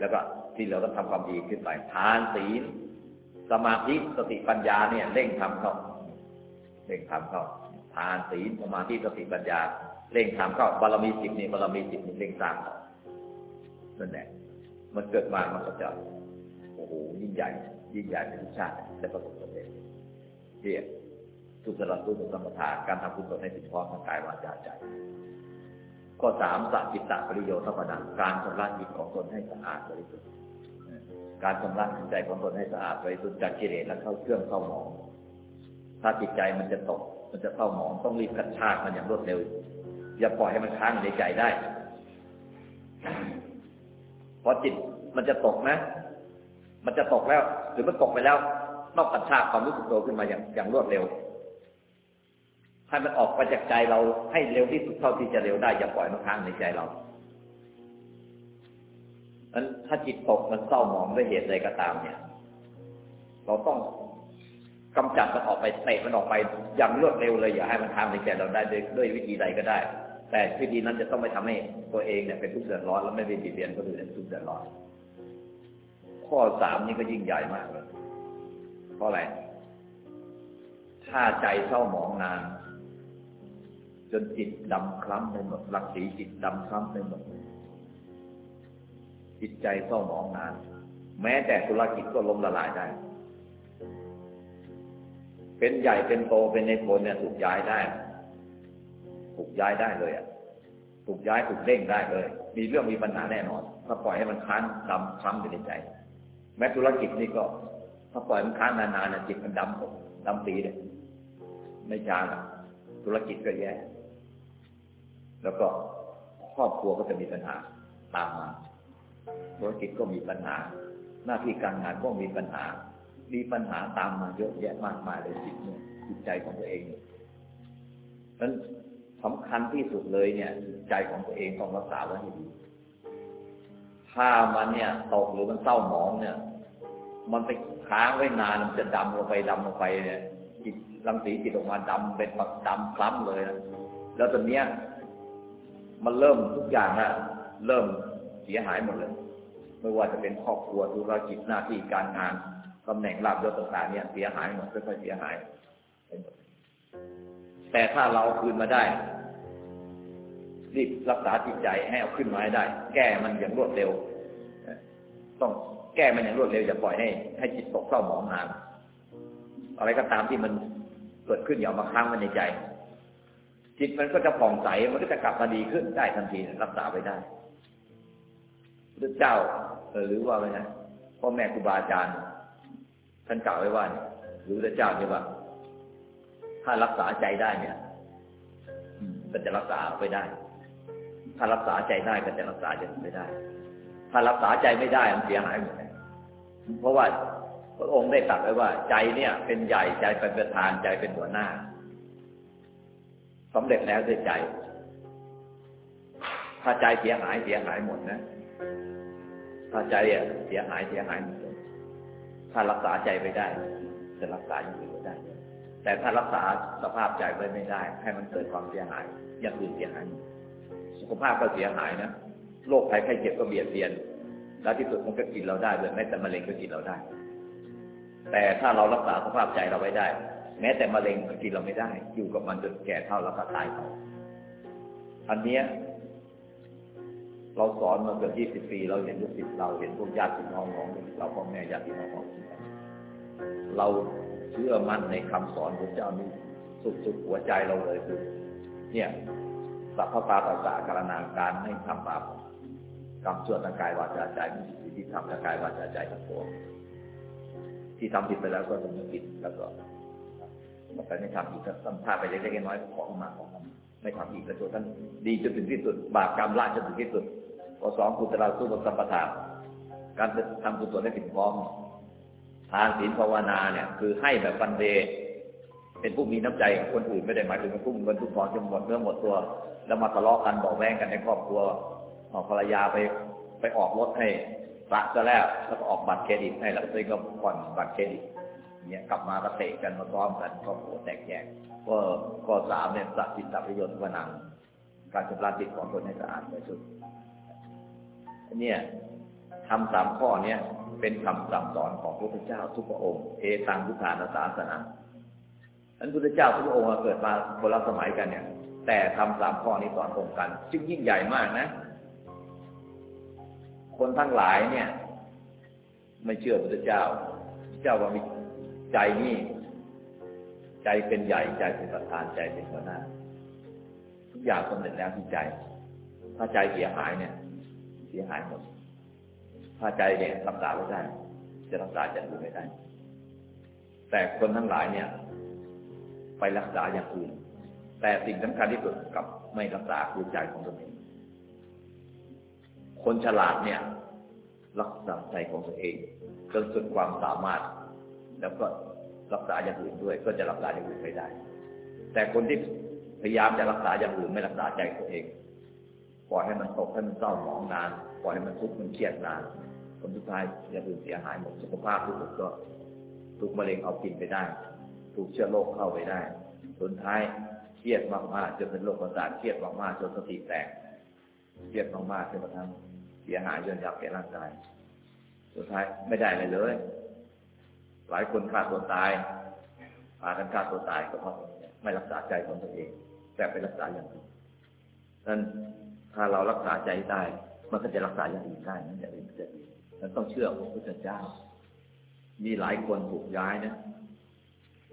แล้วก็ที่เหลือก็ทำความดีขึ้นไปทานศีลสมาธิสติปัญญาเนี่ยเร่งทำเข้าเร่งทำเข้าทานศีลสมาธิสติปัญญาเร่งทำเข้าบารมีสิบนี่บารมีสิบนี่เร่งสร้างเข้านั่นแหละมันเกิดมามันก็จะโอ้โหยิ่งใหญ่ ยิ่งใหญ่ในทุกชาติจะประสบความสำเร็จเรียก ทุสรตุสสัมปทาการทำกุศลในสิ่งพร้อมทางกายวาจาใจข้อสามสัจจิตตปริโยธรรมนังการชำระจิตของตนให้สะอาดบริสุทธิ์การชำระจิตใจของตนให้สะอาดบริสุทธิ์จากกิเลสและเข้าเครื่องเข้าหมอง ถ้าจิตใจมันจะตก มันจะเข้าหมองต้องรีบกระชากมันอย่างรวดเร็ว อย่าปล่อยให้มันค้างในใจได้พอจิตมันจะตกนะ มันจะตกแล้ว หรือมันตกไปแล้ว ต้องกระชากความรู้สึกตัวขึ้นมาอย่างอย่างรวดเร็ว ให้มันออกไปจากใจเราให้เร็วที่สุดเท่าที่จะเร็วได้อย่าปล่อยมันค้างในใจเรานั้นถ้าจิตตกมันเศร้าหมองด้วยเหตุใดก็ตามเนี่ย เราต้องกำจัดมันออกไปเตะมันออกไปอย่างรวดเร็วเลย อย่าให้มันค้างในใจเราได้ด้วยด้วยวิธีใดก็ได้ แต่วิธีนั้นจะต้องไม่ทำให้ตัวเองเนี่ยเป็นทุกข์เดือดร้อนแล้วไม่เป็นบีบเบียนคนอื่นเป็นทุกข์เดือดร้อนข้อสามนี่ก็ยิ่งใหญ่มากเลยเพราะอะไรถ้าใจเศร้าหมองนาน จนจิตดำคล้ำไปหมดหลักสีจิตดำคล้ำไปหมดจิตใจเศร้าหมองนาน แม้แต่ธุรกิจก็ล้มละลายได้ เป็นใหญ่เป็นโตเป็นในผลเนี่ยถูกย้ายได้ ถูกย้ายได้เลยอะ ถูกย้ายถูกเด้งได้เลย มีเรื่องมีปัญหาแน่นอน ถ้าปล่อยให้มันค้างดำคล้ำอยู่ในใจ แม้ธุรกิจนี่ก็ ถ้าปล่อยมันค้างนานๆเนี่ยจิตมันดำดำตีเลยไม่ช้านะธุรกิจก็แย่ แล้วก็ครอบครัวก็จะมีปัญหาตามมาธุรกิจก็มีปัญหา หน้าที่การงานก็มีปัญหา มีปัญหาตามมาเยอะแยะมากมายเลยจิตเนี่ยจิตใจของตัวเองเนี่ยนั้นสำคัญที่สุดเลยเนี่ยจิตใจของตัวเองต้องรักษาไว้ให้ดีถ้ามันเนี่ยตกหรือมันเศร้าหมองเนี่ย มันไปค้างไว้นานมันจะดำลงไปดำลงไปเนี่ยจิตรังสีจิตออกมาดำเป็นปักดำคล้ำเลยนะแล้วตอนเนี้ย มันเริ่มทุกอย่างนะเริ่มเสียหายหมดเลย ไม่ว่าจะเป็นครอบครัวธุรกิจหน้าที่การงานตำแหน่งลาบยศต่างๆเนี่ยเสียหายหมดค่อยๆเสียหายไปหมดแต่ถ้าเราคืนมาได้รีบรักษาจิตใจให้เอาขึ้นมาให้ได้ แก้มันอย่างรวดเร็ว ต้องแก้มันอย่างรวดเร็วอย่าปล่อยให้ ให้จิตตกเศร้าหมองนาน อะไรก็ตามที่มันเกิดขึ้นอย่าเอามาค้างไว้ในใจ จิตมันก็จะผ่องใสมันก็จะกลับมาดีขึ้นได้ทันทีรักษาไปได้พระเจ้าหรือว่าไงนะพ่อแม่ครูบาอาจารย์ ท่านกล่าวไว้ว่าหรือพระเจ้าเนี่ยว่า ถ้ารักษาใจได้เนี่ยมก็จะรักษาไปได้ ถ้ารักษาใจได้ก็จะรักษาอย่างอื่นไม่ได้ ถ้ารักษาใจไม่ได้มันเสียหายหมดเลยเพราะว่าพระองค์ได้ตรัสไว้ว่า ใจเนี่ย เป็นใหญ่ใจเป็นประธานใจเป็นหัวหน้า สำเร็จแล้วด้วยใจ ถ้าใจเสียหายเสียหายหมดนะ ถ้าใจอะเสียหายเสียหายหมดถ้ารักษาใจไม่ได้ จะรักษาอย่างอื่นได้ แต่ถ้ารักษาสภาพใจไว้ไม่ได้ ให้มันเกิดความเสียหายอย่างอื่นเสียหาย สุขภาพก็เสียหายนะโรคภัยไข้เจ็บก็เบียดเบียน แล้วที่สุดมันก็กินเราได้เลยแม้แต่มะเร็งก็กินเราได้ แต่ถ้าเรารักษาสภาพใจเราไว้ได้ แม้แต่มะเร็งกินเราไม่ได้ อยู่กับมันจนแก่เท่าแล้วก็ตายไปอันเนี้ย เราสอนมาเกือบยี่สิบปี เราเห็นลูกศิษย์เราเห็นพวกญาติพี่น้องของเราพ่อแม่ญาติพี่น้องของเราเชื่อมั่นในคำสอนของเจ้านี่สุดๆหัวใจเราเลยคือเนี่ยสัพพะปาปัสสะการนาการไม่ทำบาปกรรมชั่วทางกายวาจาใจมีสิ่งที่ทำทางกายวาจาใจทั้งปวงที่ทำผิดไปแล้วก็ต้องผิดแล้วก็ ต่อไปไม่ทำอีกก็ต้งพลาดไปเล็กๆน้อยๆขอเข้ามาขอเข้ามาไม่ทำอีกแล้วตัวท่านดีจนถึงที่สุด บาปกรรมละจนถึงที่สุดข้อสองกุศลสู้กับสัมปทานการทำกุศลให้ถึงพร้อมทานศีลภาวนาเนี่ย คือให้แบบปันเดเป็นผู้มีน้ำใจกับคนอื่นไม่ได้หมายถึงเป็นผู้มีเงินทุกทองจนหมดเนื้อหมดตัว แล้วมาทะเลาะกันบอกแว้งกันในครอบครัวเอาภรรยาไปไปออกรถให้พระจะแล้วแล้วก็ออกบัตรเครดิตให้แล้วตัวเองก็ผ่อนบัตรเครดิต เนี่ยกลับมาก็เตะกันมาซ้อมกันครอบครัวแตกแยกก็ข้อสามเนี่ยสัตจิตสัพยนต์วนังการชำระจิตของตนให้สะอาดบริสุทธิ์เนี่ยทำสามข้อเนี้ยเป็นคำสั่งสอนของพระพุทธเจ้าทุกพระองค์เอตังพุทธานาศาสนาอันพุทธเจ้าทุกพระองค์เกิดมาคนละสมัยกันเนี่ย แต่ทำสามข้อนี้สอนตรงกันจึงยิ่งใหญ่มากนะ คนทั้งหลายเนี่ย ไม่เชื่อพระพุทธเจ้าเจ้าว่ามี ใจนี่ ใจเป็นใหญ่ใจเป็นประธานใจเป็นหัวหน้า ทุกอย่างสำเร็จแล้วที่ใจ ถ้าใจเสียหายเนี่ย เสียหายหมด ถ้าใจเนี่ยรักษาไว้ได้ จะรักษาจะอื่นไม่ได้ แต่คนทั้งหลายเนี่ย ไปรักษาอย่างอื่น แต่สิ่งสำคัญที่สุดกับไม่รักษาคือใจของตนเองคนฉลาดเนี่ย รักษาใจของตัวเองจนสุดความสามารถ แล้วก็รักษาอย่างอื่นด้วย ก็จะรักษาอย่างอื่นไม่ได้ แต่คนที่พยายามจะรักษาอย่างอื่นไม่รักษาใจตัวเองปล่อยให้มันตกให้มันเศร้าหมองนานปล่อยให้มันทุกข์มันเครียดนานผลสุดท้ายอย่างอื่นเสียหายหมดสุขภาพทุกข์ก็ถูกมะเร็งเอากินไปได้ ถูกเชื้อโรคเข้าไปได้สุดท้ายเครียดมากๆจนเป็นโรคประสาทเครียดมากๆจนสติแตกเครียดมากๆจนกระทั่งเสียหายจนยับแก่ร่างกายสุดท้ายไม่ได้อะไรเลย หลายคนฆ่าตัวตายพากันฆ่าตัวตายก็เพราะไม่รักษาใจของตัวเอง แต่ไปรักษาอย่างอื่นนั้นถ้าเรารักษาใจได้ มันก็จะรักษาอย่างอื่นได้นั่นอย่างอื่นจะดีนั้นต้องเชื่อพระพุทธเจ้า มีหลายคนถูกย้ายนะ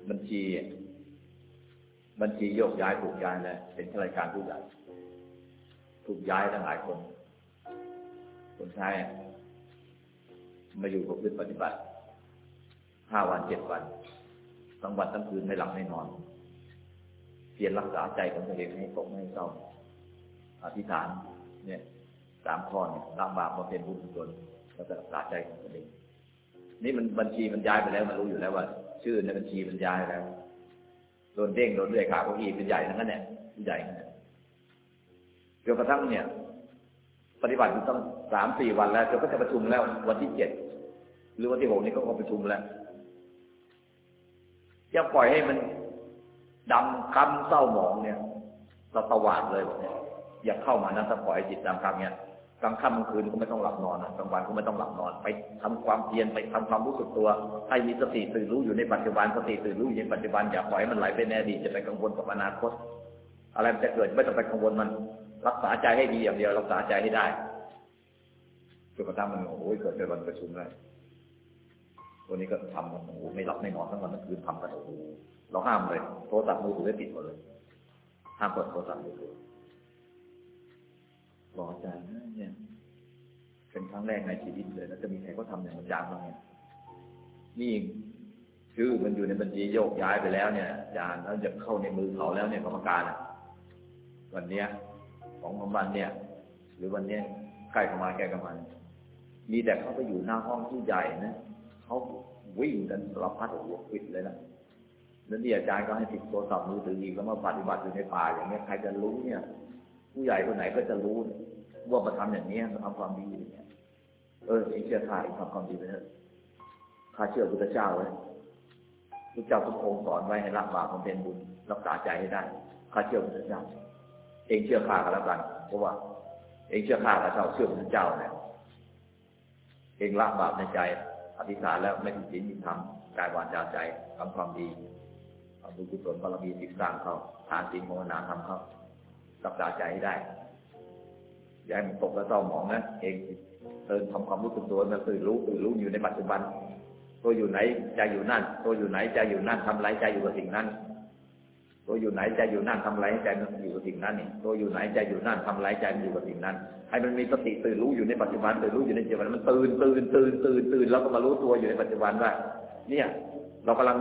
บัญชี บัญชีโยกย้ายถูกย้ายแล้วเป็นข้าราชการผู้ใหญ่ถูกย้ายทั้งหลายคน คนใช้มาอยู่กับพื้นปฏิบัติ ห้าวันเจ็ดวันทั้งวันทั้งคืนไม่หลับไม่นอนเพียรรักษาใจของตัวเองให้ตกไม่เศร้าอธิษฐาน เนี่ยสามข้อเนี่ยละบาปมาเป็นบุญกุศลแล้วก็รักษาใจของตัวเอง นี่มันบัญชีมันย้ายไปแล้วมันรู้อยู่แล้วว่า ชื่อในบัญชีมันย้ายแล้วโดนเด้งโดนเลื่อยขาเก้าอี้เป็นใหญ่ทั้งนั้นเนี่ยใหญ่ทั้งนั้นจนกระทั่งเนี่ย ปฏิบัติอยู่ต้องสามสี่วันแล้วจนก็จะประชุมแล้ว วันที่เจ็ดหรือวันที่หกนี่ก็ก็ประชุมแล้ว จะปล่อยให้มันดำคำเศร้าหมองเนี่ย เราตวาดเลยบอกเนี่ยอย่าเข้ามานะถ้าปล่อยจิตดำคำเนี่ยกลางค่ำกลางคืนก็ไม่ต้องหลับนอนนะกลางวันก็ไม่ต้องหลับนอน ไปทำความเพียรไปทำความรู้สึกตัวให้มีสติตื่นรู้อยู่ในปัจจุบันสติตื่นรู้อยู่ในปัจจุบันอย่าปล่อยให้มันไหลไปในอดีจะไปกังวลกับอนาคต อะไรมันจะเกิดไม่ต้องไปกังวลมัน รักษาใจให้ดีอย่างเดียวรักษาใจให้ได้จนกระทั่งมันโอ้ยเกิดเป็นวันประชุมเลย วันนี้ก็ทำโอ้โหไม่หลับไม่นอนทั้งวันทั้งคืนทำกันโอ้โหเราห้ามเลย โทรศัพท์มือถือให้ปิดหมดเลย ห้ามเปิดโทรศัพท์มือถือรออาจารย์นะเนี่ย เป็นครั้งแรกในชีวิตเลยแล้วจะมีใครก็ทำอย่างอาจารย์บ้างเนี่ยนี่ชื่อมันอยู่ในบัญชีโยกย้ายไปแล้วเนี่ยอาจารย์แล้วจะเข้าในมือเขาแล้วเนี่ยกรรมการอะวันเนี้ยของของวันเนี่ย หรือวันเนี้ยใกล้เข้ามาใกล้เข้ามามีแต่เข้าไปอยู่หน้าห้องที่ใหญ่นะ เขาวิ่งกันสลับพัดหัวปิดเลยนะแล้วนี่อาจารย์ก็ให้ติดโทรศัพท์มือถืออีกแล้วมาปฏิบัติอยู่ในป่าอย่างเงี้ยใครจะรู้เนี่ย ผู้ใหญ่คนไหนก็จะรู้เนี่ยว่ามาทำอย่างนี้มาทำความดีอย่างเงี้ยเออเชื่อข้าทำความดีไปเถอะข้าเชื่อพุทธเจ้าไว้พุทธเจ้าทุกองค์สอนไว้ให้ละบาปบำเพ็ญบุญรักษาใจให้ได้ข้าเชื่อพุทธเจ้า เองเชื่อข้าก็แล้วกัน เพราะว่า เองเชื่อข้ากับเจ้าเชื่อพุทธเจ้าเนี่ยเองละบาปในใจ อธิษฐานแล้วไม่ผิดศีลผิดธรรมกายวาจาใจทำความดีทำบุญกุศลบารมีติดสร้างเขาทานศีลภาวนาทำเขารักษาใจให้ได้อย่าให้มันตกแล้วเศร้าหมองนะเองเดินทำความรู้สึกตัวมันตื่นรู้ตื่นรู้อยู่ในปัจจุบัน ตัวอยู่ไหนใจอยู่นั่น ตัวอยู่ไหนใจอยู่นั่นทำไรใจอยู่กับสิ่งนั้น ตัวอยู่ไหนใจอยู่นั่นทำไรใจมันอยู่กับสิ่งนั้นนี่ตัวอยู่ไหนใจอยู่นั่นทำไรใจมันอยู่กับสิ่งนั้น ให้มันมีสติตื่นรู้อยู่ในปัจจุบันตื่นรู้อยู่ในปัจจุบันมันตื่นตื่นตื่นตื่นตื่นแล้วก็มารู้ตัวอยู่ในปัจจุบันว่าเนี่ย เรากำลัง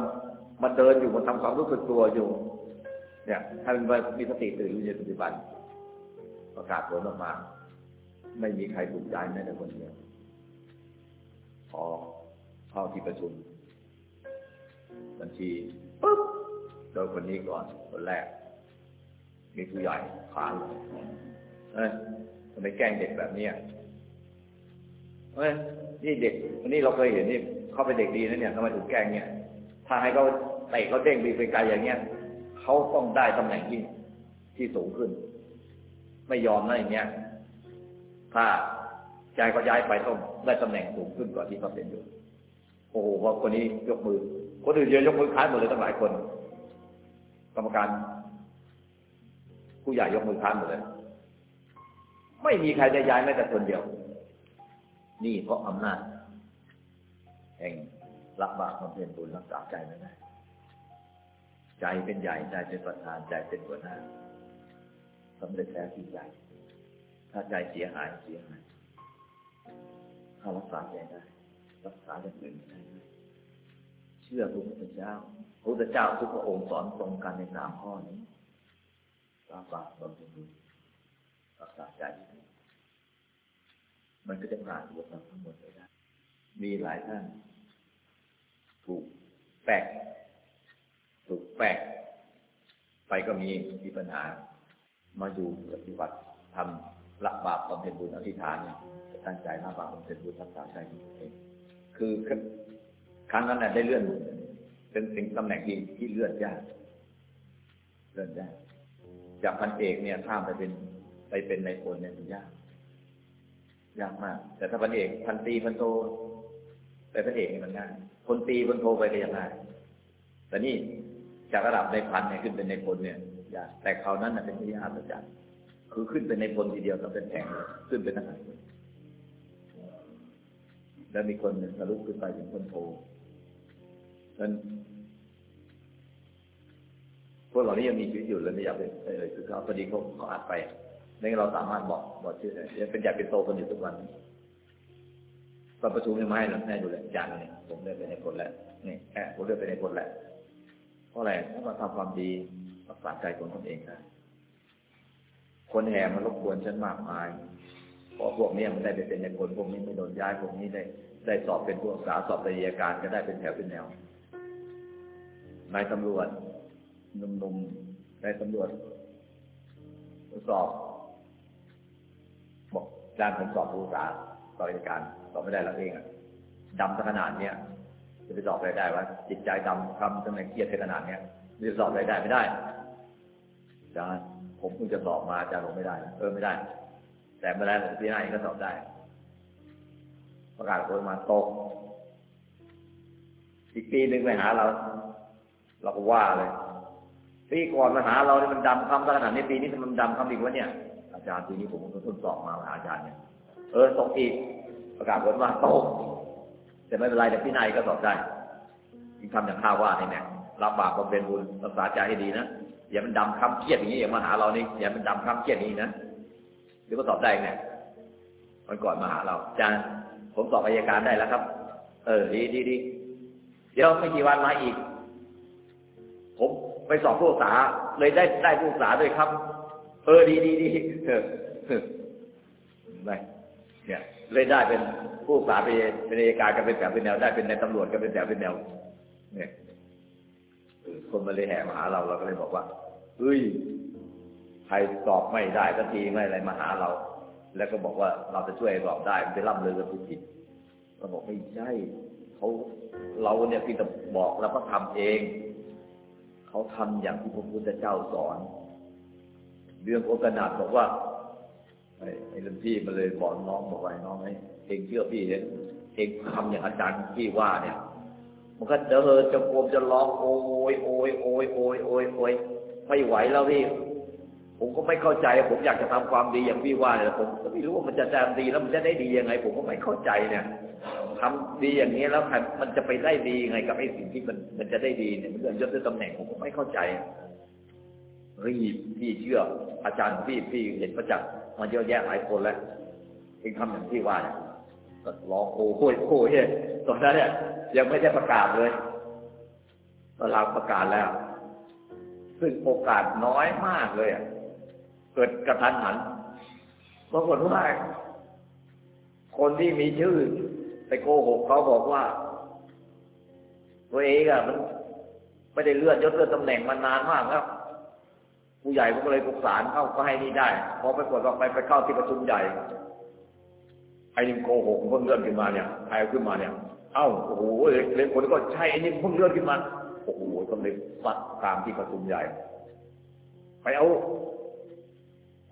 มาเดินอยู่มาทำความรู้สึกตัวอยู่ เนี่ยให้มันมีสติตื่นรู้อยู่ในปัจจุบัน ประกาศผลออกมา ไม่มีใครถูกย้ายแม้แต่คนเดียวพอเข้าที่ประชุมบัญชีปุ๊บ โดนคนนี้ก่อน คนแรกมีผู้ใหญ่ขานเอ้ยทำไมแกล้งเด็กแบบเนี้ยเอ้ยนี่เด็กวันนี้เราเคยเห็นนี่เขาเป็นเด็กดีนะเนี่ยทำไมถูกแกล้งเนี่ยถ้าให้เขาเตะเขาเด้งไปไกลอย่างเงี้ยเขาต้องได้ตำแหน่งที่ที่สูงขึ้น ไม่ยอมนะอย่างเงี้ย ถ้าใจก็ย้ายไปต้องได้ตำแหน่งสูงขึ้นกว่าที่เขาเป็นอยู่โอ้โหพอคนนี้ยกมือคนอื่นเยอะยกมือค้านหมดเลยตั้งหลายคน กรรมการ ผู้ใหญ่ยกมือค้านหมดเลย ไม่มีใครจะย้ายแม้แต่คนเดียว นี่เพราะอำนาจแห่งรับบาปบำเพ็ญบุญรักษาใจไม่ได้ใจเป็นใหญ่ใจเป็นประธานใจเป็นหัวหน้าสำเร็จแล้วที่ใจถ้าใจเสียหายเสียหายถ้ารักษาใจได้ รักษาอย่างอื่นไม่ได้เชื่อพระพุทธเจ้า พระพุทธเจ้าทุกพระองค์สอนตรงกันในสามข้อนี้รักษาบำเพ็ญบุญรักษาใจ มันก็จะผ่านอุปสรรคทั้งหมดไปได้ มีหลายท่าน ถูกแปลกถูกแปลกไปก็มีมีปัญหา มาอยู่ปฏิบัติทำละบาปบำเพ็ญบุญอธิษฐานเนี่ยจะตั้งใจละบาปบำเพ็ญบุญรักษาใจเองคือครั้งนั้นน่ะได้เลื่อน เป็นสิ่งตำแหน่งที่ที่เลื่อนยากเลื่อนยากจากพันเอกเนี่ยข้ามไปเป็นไปเป็นในพลเนี่ยยากยากมาก แต่ถ้าพันเอกพันตีพันโทไปพันเอกมันง่ายคนตีพันโทไปก็ยังง่ายแต่นี่จากระดับในพันเนี่ยขึ้นเป็นในพลเนี่ยยากแต่คราวนั้นน่ะเป็นที่ยากประจักคือขึ้นเป็นในพลทีเดียวกับเป็นแข่งขึ้นเป็นทหารแล้วมีคนหนึ่งทะลุขึ้นไปถึงคนโท นั้นพวกเหล่านี้ยังมีชีวิตอยู่เลยไม่อยากเป็นเลยคือเขาพอดีเขาเขาอัดไปนั่นเราสามารถบอกบอกชื่อได้ยังเป็นใหญ่เป็นโตกันอยู่ทุกวันตอนประชุมยังไม่ให้แน่ดูเลยจานนี่ผมเลือกเป็นในคนแล้วนี่แค่ผมเลือกเป็นในคนแล้วเพราะอะไรถ้าะมาทำความดีรักษาใจคนคนเองได้คนแห่มารบกวนฉันมากมายเพราะพวกนี้มันได้ไปเป็นในคนพวกนี้ไม่โดนย้ายพวกนี้ได้ได้สอบเป็นผู้รักษาสอบปริยาการก็ได้เป็นแถวเป็นแนว นายตำรวจหนุ่มๆนายตำรวจสอบ บอกด้านผมสอบผู้รักษาสอบริยการสอบไม่ได้แล้วเองอะดำขนาดเนี้ยจะไปสอบอะไรได้วะจิตใจดำทำตำแหน่เครียดขนาดเนี้ยจะสอบอะไรได้ไม่ได้อาจารย์ผมเพิ่งจะสอบมาอาจารย์ผมไม่ได้ เออไม่ได้ แต่เมื่อไรผมปีหน้าเองก็สอบได้ ประกาศผลมาตกอีกปีหนึ่งไปหาเรา เราก็ว่าเลยปีก่อนมาหาเราเนี่ยมันดำคำขนาดนี้ปีนี้มันดำคำอีกวะเนี่ย อาจารย์ปีนี้ผมก็ทดสอบมาหาอาจารย์เนี่ยเออตกอีกประกาศผลว่าตกแต่ไม่เป็นไรเดี๋ยวพี่นายก็สอบได้ยิ่งทำอย่างข้าว่านี่เนี่ยรับบาปบำเพ็ญบุญรักษาใจให้ดีนะอย่ามันดำคำเครียดอย่างนี้อย่ามาหาเรานี่อย่ามันดำคำเครียดนี้นะเดี๋ยวก็สอบได้เนี่ยวันก่อนมาหาเราอาจารย์ผมสอบอายการได้แล้วครับ เออดีดีดีเดี๋ยวไม่กี่วันมาอีก ผมไปสอบผู้ศึกษาเลยได้ได้ผู้ศึกษาด้วยครับ เออดีดีดีเออเออไม่เนี่ย เลยได้เป็นผู้ศึกษาเป็นเป็นอัยการก็เป็นแถวเป็นแนวได้เป็นในตำรวจก็เป็นแถวเป็นแนว เนี่ยคนมาเลยแห่มาหาเราเราก็เลยบอกว่าเฮ้ยใครสอบไม่ได้สักทีไม่อะไรมาหาเรา แล้วก็บอกว่าเราจะช่วยสอบได้มันไปร่ำเลือกันทุกทีเราบอกไม่ใช่เขาเราเนี่ยเพี่จะบอกแล้วก็ทำเอง เขาทำอย่างที่พระพุทธเจ้าสอน เรื่องโอกนาดบอกว่าไอ้รุ่นพี่มาเลยบอกน้องบอกว่าไอ้น้องไอ้เองเชื่อพี่เนี่ยเองทำอย่างอาจารย์พี่ว่าเนี่ยมันก็เดินจะโกมจะร้องโอยโอยโอยโอยโอยโอยไม่ไหวแล้วพี่ ผมก็ไม่เข้าใจ ผมอยากจะทำความดีอย่างพี่ว่าเนี่ยผมก็ไม่รู้ว่ามันจะทำดีแล้วมันจะได้ดียังไง ผมก็ไม่เข้าใจเนี่ยทำดีอย่างนี้แล้วมันจะไปได้ดียังไงกับไอ้สิ่งที่มันมันจะได้ดีเนี่ยมันเรื่องยศด้วยตำแหน่งผมก็ไม่เข้าใจรีบพี่เชื่อ อาจารย์พี่พี่เห็นประจักษ์มาเยอะแยะหลายคนแล้วเองทำอย่างที่ว่าเนี่ยก็ร้องโอ้โหโอ้โหตอนนั้นเนี่ยยังไม่ได้ประกาศเลยตอนเราประกาศแล้ว ซึ่งโอกาสน้อยมากเลยอะ เกิดกระทันหันปรากฏว่าคนที่มีชื่อไปโกหกเขาบอกว่า ตัวเองอะมันไม่ได้เลื่อนยศเลื่อนตำแหน่งมานานมากแล้วผู้ใหญ่ก็เลยสงสาเข้าก็ให้นี่ได้พอไปกดว่าไปไปเข้าที่ประชุมใหญ่ไอ้นี่โกหกเพิ่งเลื่อนขึ้นมาเนี่ยใครขึ้นมาเนี่ย เอ้าโอ้โหเลยคนก็ใช่ไอ้นี่เพิ่งเลื่อนขึ้นมาโอ้โหก็เลยฟัดตามที่ประชุมใหญ่ ไปเอา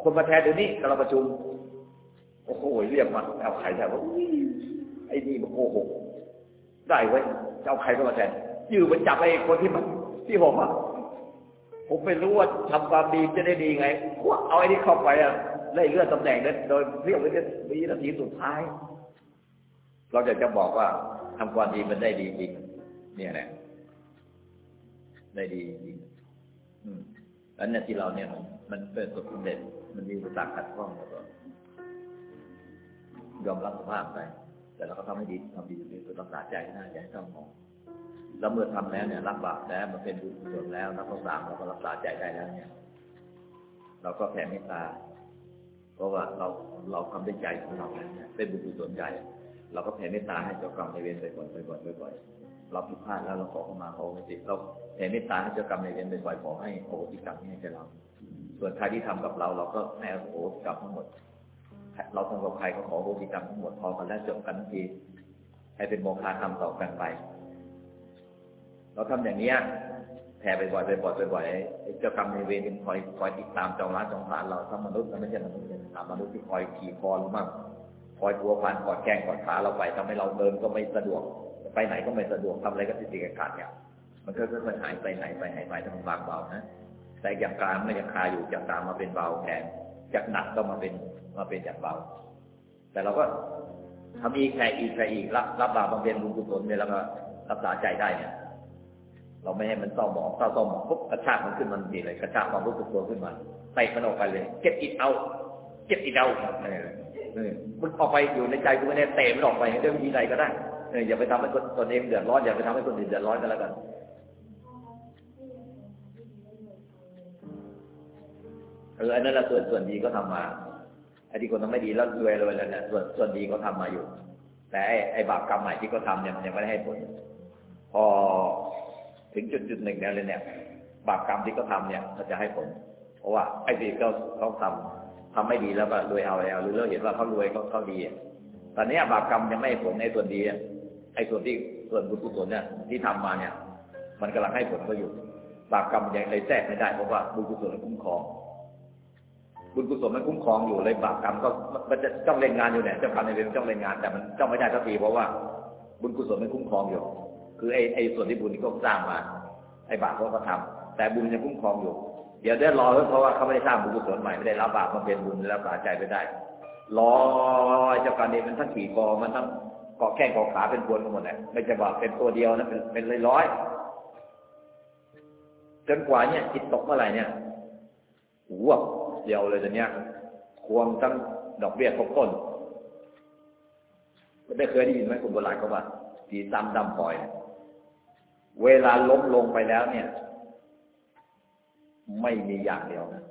คนมาแทนเดี๋ยวนี้กำลังประชุม โอ้โหเรียกมาเอาใครแต่ว่าไอ้นี่มันโกหกได้ไว้จะเอาใครเข้ามาแทนยืมมันจับไอ้คนที่มันที่ผมอะผมไม่รู้ว่าทำความดีจะได้ดีไงวเอาไอ้นี่เข้าไปอะได้เลื่อนตำแหน่งนั้นโดยเรียกว่าจะมีนาทีสุดท้าย เราจะจะบอกว่าทำความดีมันได้ดีจริงเนี่ยแหละได้ดีจริงอืมอันนี้ที่เราเนี่ยมันมันเป็นสุดเด่น มันมีอุปสรรคขัดข้องแล้วก็ยอมรับสภาพไป แต่เราก็ทำให้ดีทำดีดีคือรักษาใจให้น่าอย่าให้เศร้าหมองแล้วเมื่อทำแล้วเนี่ยรับบาปแล้วมันเป็นบุญกุศลแล้วนักสงสารเราก็รักษาใจได้แล้วเนี่ย เราก็แผ่เมตตา เพราะว่าเราเราทำด้วยใจของเราเนี่ยเป็นบุญกุศลใจเราก็แผ่เมตตาให้เจ้ากรรมในเวรบ่อยๆบ่อยๆบ่อยๆเราผิดพลาดแล้วเราขอเข้ามาขอโหสิเราแผ่เมตตาให้เจ้ากรรมในเวรบ่อยๆขอให้โอโหสิกรรมให้แก่เรา ส่วนใครที่ทำกับเรา เราก็ให้อโหสิกรรมทั้งหมด เราทำกับใครก็ขอโหสิกรรมทั้งหมดพอกันแล้วจบกันทีให้เป็นโมฆะธรรมต่อกันไป เราทำอย่างเนี้ยแผ่บ่อยๆบ่อยๆบ่อยๆเจ้ากรรมในเวรเป็นคอยคอยติดตามจองร้านจองผานเราทั้งมนุษย์และไม่ใช่มนุษย์เป็นมนุษย์ที่คอยขี่คอเรามั่งคอยตัวพันกอดแข้งกอดขาเราไปทำให้เราเดินก็ไม่สะดวก ไปไหนก็ไม่สะดวกทำอะไรก็ติดติดขัดเนี่ยมันก็ค่อยๆหายไปไหนไปหายไปทำบางเบานะ แต่อย่างกลางไม่ยังคาอยู่จากกลางมาเป็นเบาแทนจากหนักก็มาเป็นมาเป็นจากเบา แต่เราก็ทำอีกแค่อีกแค่อีกรับรับบาปบำเพ็ญบุญกุศลเนี่ยแล้วก็รักษาใจได้เนี่ยเราไม่ให้มันเศร้าหมองเศร้าเศร้าหมองปุ๊บกระชากมันขึ้นมันดีเลยกระชากความรู้สึกตัวขึ้นมาเตะมันออกไปเลยเก็บอิดเอาเก็บอิดเอาเนี่ยมันออกไปอยู่ในใจกูไม่ได้เตะมันออกไปด้วยวิธีใดก็ได้เอออย่าไปทำให้คนตนเองเดือดร้อนอย่าไปทำให้คนอื่นเดือดร้อนกันแล้วกัน อออันนั้นละส่วนส่วนดีก็ทำมาไอ้ที่คนทำไม่ดีแล้วรวยรวยแล้วเนี่ยส่วนส่วนดีเขาทามาอยู่ แต่ไอ้ไอ้บาปกรรมใหม่ที่เขาทำเนี่ยมันยังไม่ได้ให้ผล พอถึงจุดจุดหนึ่งแล้วเลยเนี่ย บาปกรรมที่เขาทำเนี่ย มันจะให้ผล เพราะว่าไอ้ที่เขาเขาทำทำไม่ดีแล้วก็รวยเอาแล้ว หรือเราเห็นว่าเขารวยเขาเขาดีตอนนี้บาปกรรมยังไม่ให้ผลในส่วนดีไอ้ส่วนที่ส่วนบุญกุศลเนี่ยที่ทำมาเนี่ย มันกำลังให้ผลก็อยู่ บาปกรรมยังเลยแทรกไม่ได้เพราะว่าบุญกุศลคุ้มครอง บุญกุศลมันคุ้มครองอยู่เลยบาปกรรมก็มันจะจ้องเล่นงานอยู่เนี่ยเจ้ากรรมในเวรจ้องเล่นงานแต่มันจ้องไม่ได้สักทีเพราะว่า บุญกุศลมันคุ้มครองอยู่ คือไอ้ไอ้ส่วนที่บุญที่เขาสร้างมา ไอ้บาปเขาก็ทำแต่บุญยังคุ้มครองอยู่ เดี๋ยวได้รอเพราะว่าเขาไม่ได้สร้างบุญกุศลใหม่ไม่ได้รับบาปมาเป็นบุญแล้วสาใจไปได้รอเจ้ากรรมในายมันทั้งขี่กอมันทั้งเกาะแข้งเกาะขาเป็นพวนกันหมดเลยไม่ใช่ว่าเป็นตัวเดียวนะเป็นเป็นร้อยๆจนกว่าเนี่ยจิตตกเมื่อไหร่เนี่ยหัว เดียวเลยตอนเนี้ยควงทั้งดอกเบี้ยทบต้นได้เคยได้ยินไหมคุณโบราณเขาว่าตีซ้ำดำปล่อย เวลาล้มลงไปแล้วเนี่ย ไม่มีอย่างเดียวนะ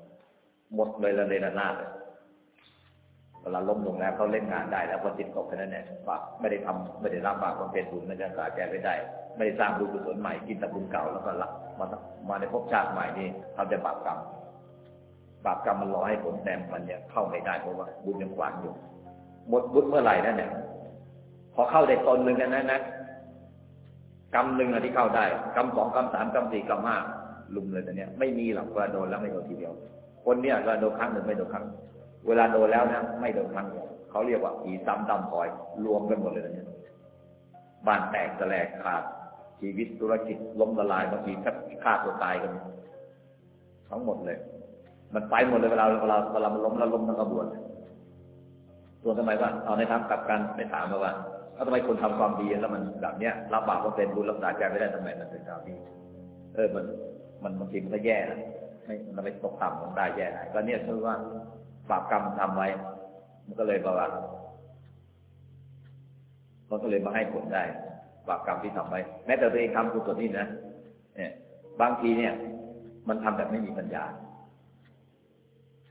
หมดเลยละเลยละนาดเลยเวลาล้มลงแล้วเขาเล่นงานได้แล้วพอจิตตกแค่นั้นเนี่ยว่าไม่ได้ทำไม่ได้รับบาปความเป็นบุญไม่ได้สาแก่ไม่ได้ ไม่ได้สร้างบุญกุศลใหม่กินแต่บุญเก่าแล้วก็ละมามาในภพชาติใหม่นี่ทำแต่บาปกรรม บาปกรรมมันรอให้ผลแต้มมันเนี่ยเข้าไม่ได้เพราะว่า บุญยังขวางอยู่ หมดบุญเมื่อไหร่นั่นเนี่ยพอเข้าได้ตนหนึ่งกันนั้นนะกรรมหนึ่งอะที่เข้าได้กรรมสองกรรมสามกรรมสี่กรรมห้าลุมเลยแต่เนี้ยไม่มีหรอกว่าโดนแล้วไม่โดนทีเดียว คนเนี่ยก็โดนครั้งหนึ่งไม่โดนครั้ง เวลาโดนแล้วนะไม่โดนครั้งเดียวเขาเรียกว่าผีซ้ำดำพลอย รวมกันหมดเลยแต่เนี้ยบ้านแตกแสลกขาดชีวิตธุรกิจล้มละลายบางทีฆ่าตัวตายกัน ทั้งหมดเลย มันไปหมดเลยเวลาเวลาเวลามันล้มแล้วล้มทั้งกระบวนส่วนทำไมว่าเอาในทางกลับกันไปถามมาว่าแล้วทำไมคนทำความดีแล้วมันแบบเนี้ยรับบาปว่าเป็นบุญรักษาใจไม่ได้ทำไมมันเป็นความดีเออมันมันบางทีมันก็แย่นะไม่มันไม่ตกต่ำมันได้แย่ได้ก็เนี่ยคือว่าบาปกรรมมันทำไว้ มันก็เลยบอกว่ามันก็เลยมาให้ผลได้บาปกรรมที่ทำไว้ แม้แต่ตัวเองทำกุศลนี่นะเนี่ยบางทีเนี่ย มันทำแบบไม่มีปัญญา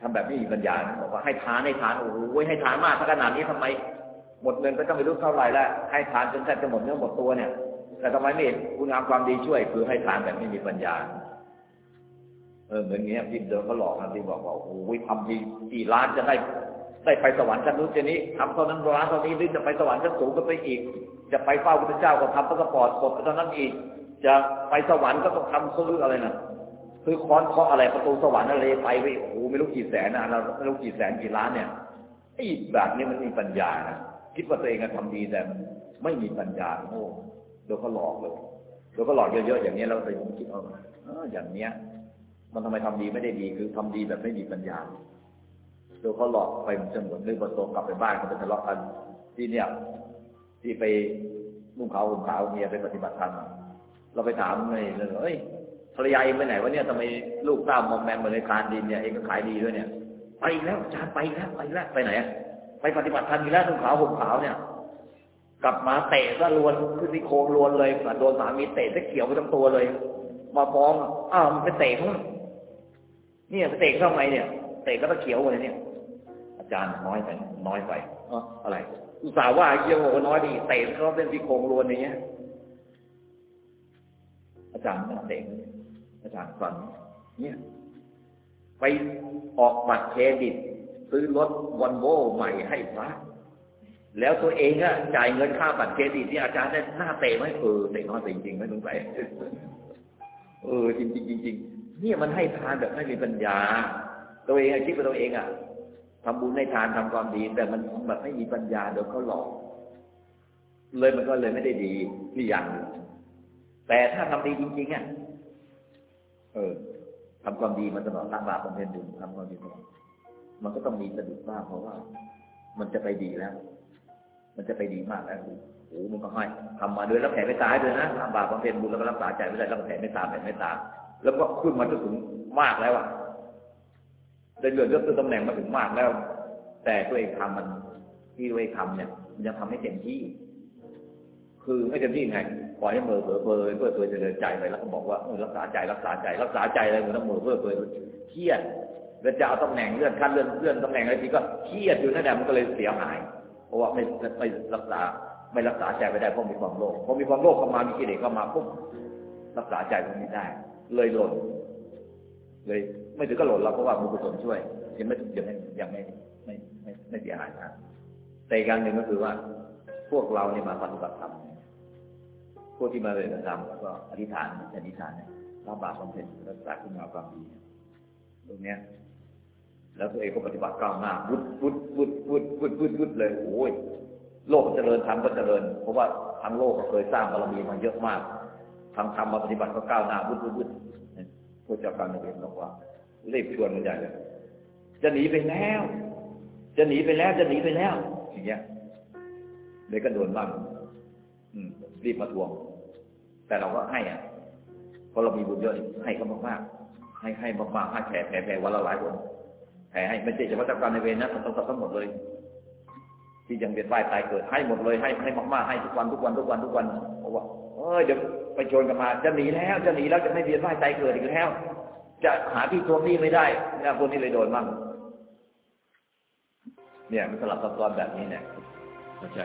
ทำแบบไม่มีปัญญานบอกว่าให้ทานให้ทานโอ้โหให้ทานมากขนาดนี้ทำไม หมดเงินก็ต้องไม่รู้เท่าไหร่แล้วให้ทานจนแทบจะหมดเนื้อหมดตัวเนี่ย แต่ทำไมไม่เห็นคุณงามความดีช่วย คือให้ทานแบบไม่มีปัญญา เออเหมือนเงี้ยที่เดิมเขาหลอกนะที่บอกว่าโอ้โหทำดีกี่ล้านจะได้ได้ไปสวรรค์ชั้นนู้นชั้นนี้ทำเท่านั้นล้านเท่านี้หรือจะไปสวรรค์ชั้นสูงก็ไปอีก จะไปเฝ้าพระเจ้าก็ทำพระสปอร์ตกดเท่านั้นอีก จะไปสวรรค์ก็ต้องทำซื้ออะไรนะ คือค้อนเคาะอะไรประตูสวรรค์อะไรไปไปโอ้โหไม่รู้กี่แสนนะเราไม่รู้กี่แสนกี่ล้านเนี่ยไอ้แบบนี้มันมีปัญญานะคิดว่าตัวเองทำดีแต่ไม่มีปัญญาโง่เดี๋ยวเขาหลอกเลยเดี๋ยวเขาหลอกเยอะๆอย่างนี้เราไปคิดเอาออย่างเนี้ย มันทำไมทำดีไม่ได้ดีคือทำดีแบบไม่มีปัญญาเดี๋ยวเขาหลอกไปมันหมือนเรื่องประตูกลับไปบ้านเขาไปทะเลาะกันที่เนี่ยที่ไปนุ่งขาวห่มขาวเมียไปปฏิบัติธรรมเราไปถามเลยเอ้ย รรยาเองไปไหนวะเนี่ยทำไมลูกเต้ามอมแมมมาเลยคานดินเนี่ยเองก็ขายดีด้วยเนี่ย ไปแล้วอาจารย์ไปแล้วไปแล้วไปไหนอะไปปฏิบัติธรรมอีกแล้วนุ่งขาวห่มขาวเนี่ย กลับมาเตะก็ลวนขึ้นที่โครงลวนเลยโดนสามีเตะซะเขียวไปทั้งตัวเลย มาฟ้องอ้าวมันไปเตะเขาเนี่ยไปเตะเขาทำไมเนี่ย เตะก็ตะเขียวเลยเนี่ย อาจารย์น้อยไปน้อยไปอ๋ออะไรอุตส่าห์ว่าเยี่ยมโอ้น้อยดีเตะเขาเป็นที่โครงลวนอย่างเงี้ย อาจารย์ไม่เตะ อาจารย์ฟังเนี่ย ไปออกบัตรเครดิต ซื้อรถวันโวใหม่ให้พระแล้วตัวเองอะจ่ายเงินค่าบัตรเครดิตที่อาจารย์ได้หน้าเตะไหมเออเตะน้อยจริงๆไม่สงสัยเออจริงจริงจริงเนี่ยมันให้ทานแบบไม่มีปัญญา ตัวเองคิดว่าตัวเองอะทำบุญให้ทานทำความดี แต่มันแบบไม่มีปัญญาเดี๋ยวเขาหลอก เลยมันก็เลยไม่ได้ดีนี่อย่างแต่ถ้าทำดีจริง ๆอะ เออทำความดีมันตลอดตั้งบาปบำเพ็ญบุญทำความดีตลอดมันก็ต้องมีสะดุดบ้างเพราะว่า มันจะไปดีแล้ว มันจะไปดีมากแล้วโอ้มันก็ให้ทำมาด้วยแล้วแผ่ไม่ตายด้วยนะทำบาปบำเพ็ญบุญแล้วก็รักษาใจไม่ได้แล้วก็แผ่ไม่ตาแผ่ไม่ตาแล้วก็ขึ้นมาจนถึงมากแล้วอะได้เลื่อนเลื่อนตำแหน่งมาถึงมากแล้ว แต่ตัวเองทำมันที่ตัวเองทำเนี่ย มันยังทำไม่เต็มที่ คือไม่เต็มที่ไง ปล่อยให้มือเผลอเผลอเพื่อตัวจะเดินใจไปแล้วก็บอกว่ารักษาใจรักษาใจรักษาใจอะไรเหมือนมือเพื่อเผลอเครียดแล้วจะเอาตำแหน่งเลื่อนขั้นเลื่อนเลื่อนตำแหน่งอะไรทีก็เครียดอยู่นั่นแหละมันก็เลยเสียหาย เพราะว่าไม่ไม่รักษาไม่รักษาใจไม่ได้เพราะมีความโลภพอมีความโลภเข้ามามีกิเลสเข้ามาปุ๊บรักษาใจมันไม่ได้ เลยหล่นเลยไม่ถึงก็หล่นเราเพราะว่าบุญกุศลช่วยยังไม่ยังไม่ยังไม่ไม่ไม่เสียหายนะแต่กการหนึ่งก็คือว่าพวกเราเนี่ยมาปฏิบัติธรรม พวกที่มาเรียนธรรมก็อธิษฐานอธิษฐานเนี่ยรับบาปบำเพ็ญรักษาคุณงามความดีตรงเนี้ย แล้วตัวเองก็ปฏิบัติก้าวหน้าวุดวุดวุดวุดวุดวุดวุดเลยโอ้ยโลกเจริญธรรมก็เจริญ เพราะว่าทั้งโลกก็เคยสร้างบารมีมาเยอะมากทำธรรมมาปฏิบัติก็ก้าวหน้าวุดวุดวุดพระเจ้าการนายเวรบอกว่าเรียบชวนมันใหญ่เลยจะหนีไปแล้ว จะหนีไปแล้วจะหนีไปแล้วอย่างเงี้ยเลยก็โดนบ้างรีบมาทวง แต่เราก็ให้อะเพราะเรามีบุญเยอะให้ก็มากๆให้ให้มากๆให้แผ่แผ่แผ่วันละหลายคนแผ่ให้ไม่ใช่เฉพาะเจ้ากรรในเวรนะต้องต้องทั้งหมดเลย ที่ยังเวียนว่ายตายเกิดให้หมดเลยให้ให้มากๆให้ทุกวันทุกวันทุกวันทุกวันเพราะว่าเออเดี๋ยวไปชวนกันมา จะหนีแล้วจะหนีแล้วจะไม่เวียนว่ายตายเกิดอีกแล้ว จะหาที่ทวงหนี้ไม่ได้เนี่ยพวกนี้เลยโดนมั่งเนี่ยมันสลับซับซ้อนแบบนี้เนี่ยเข้าใจ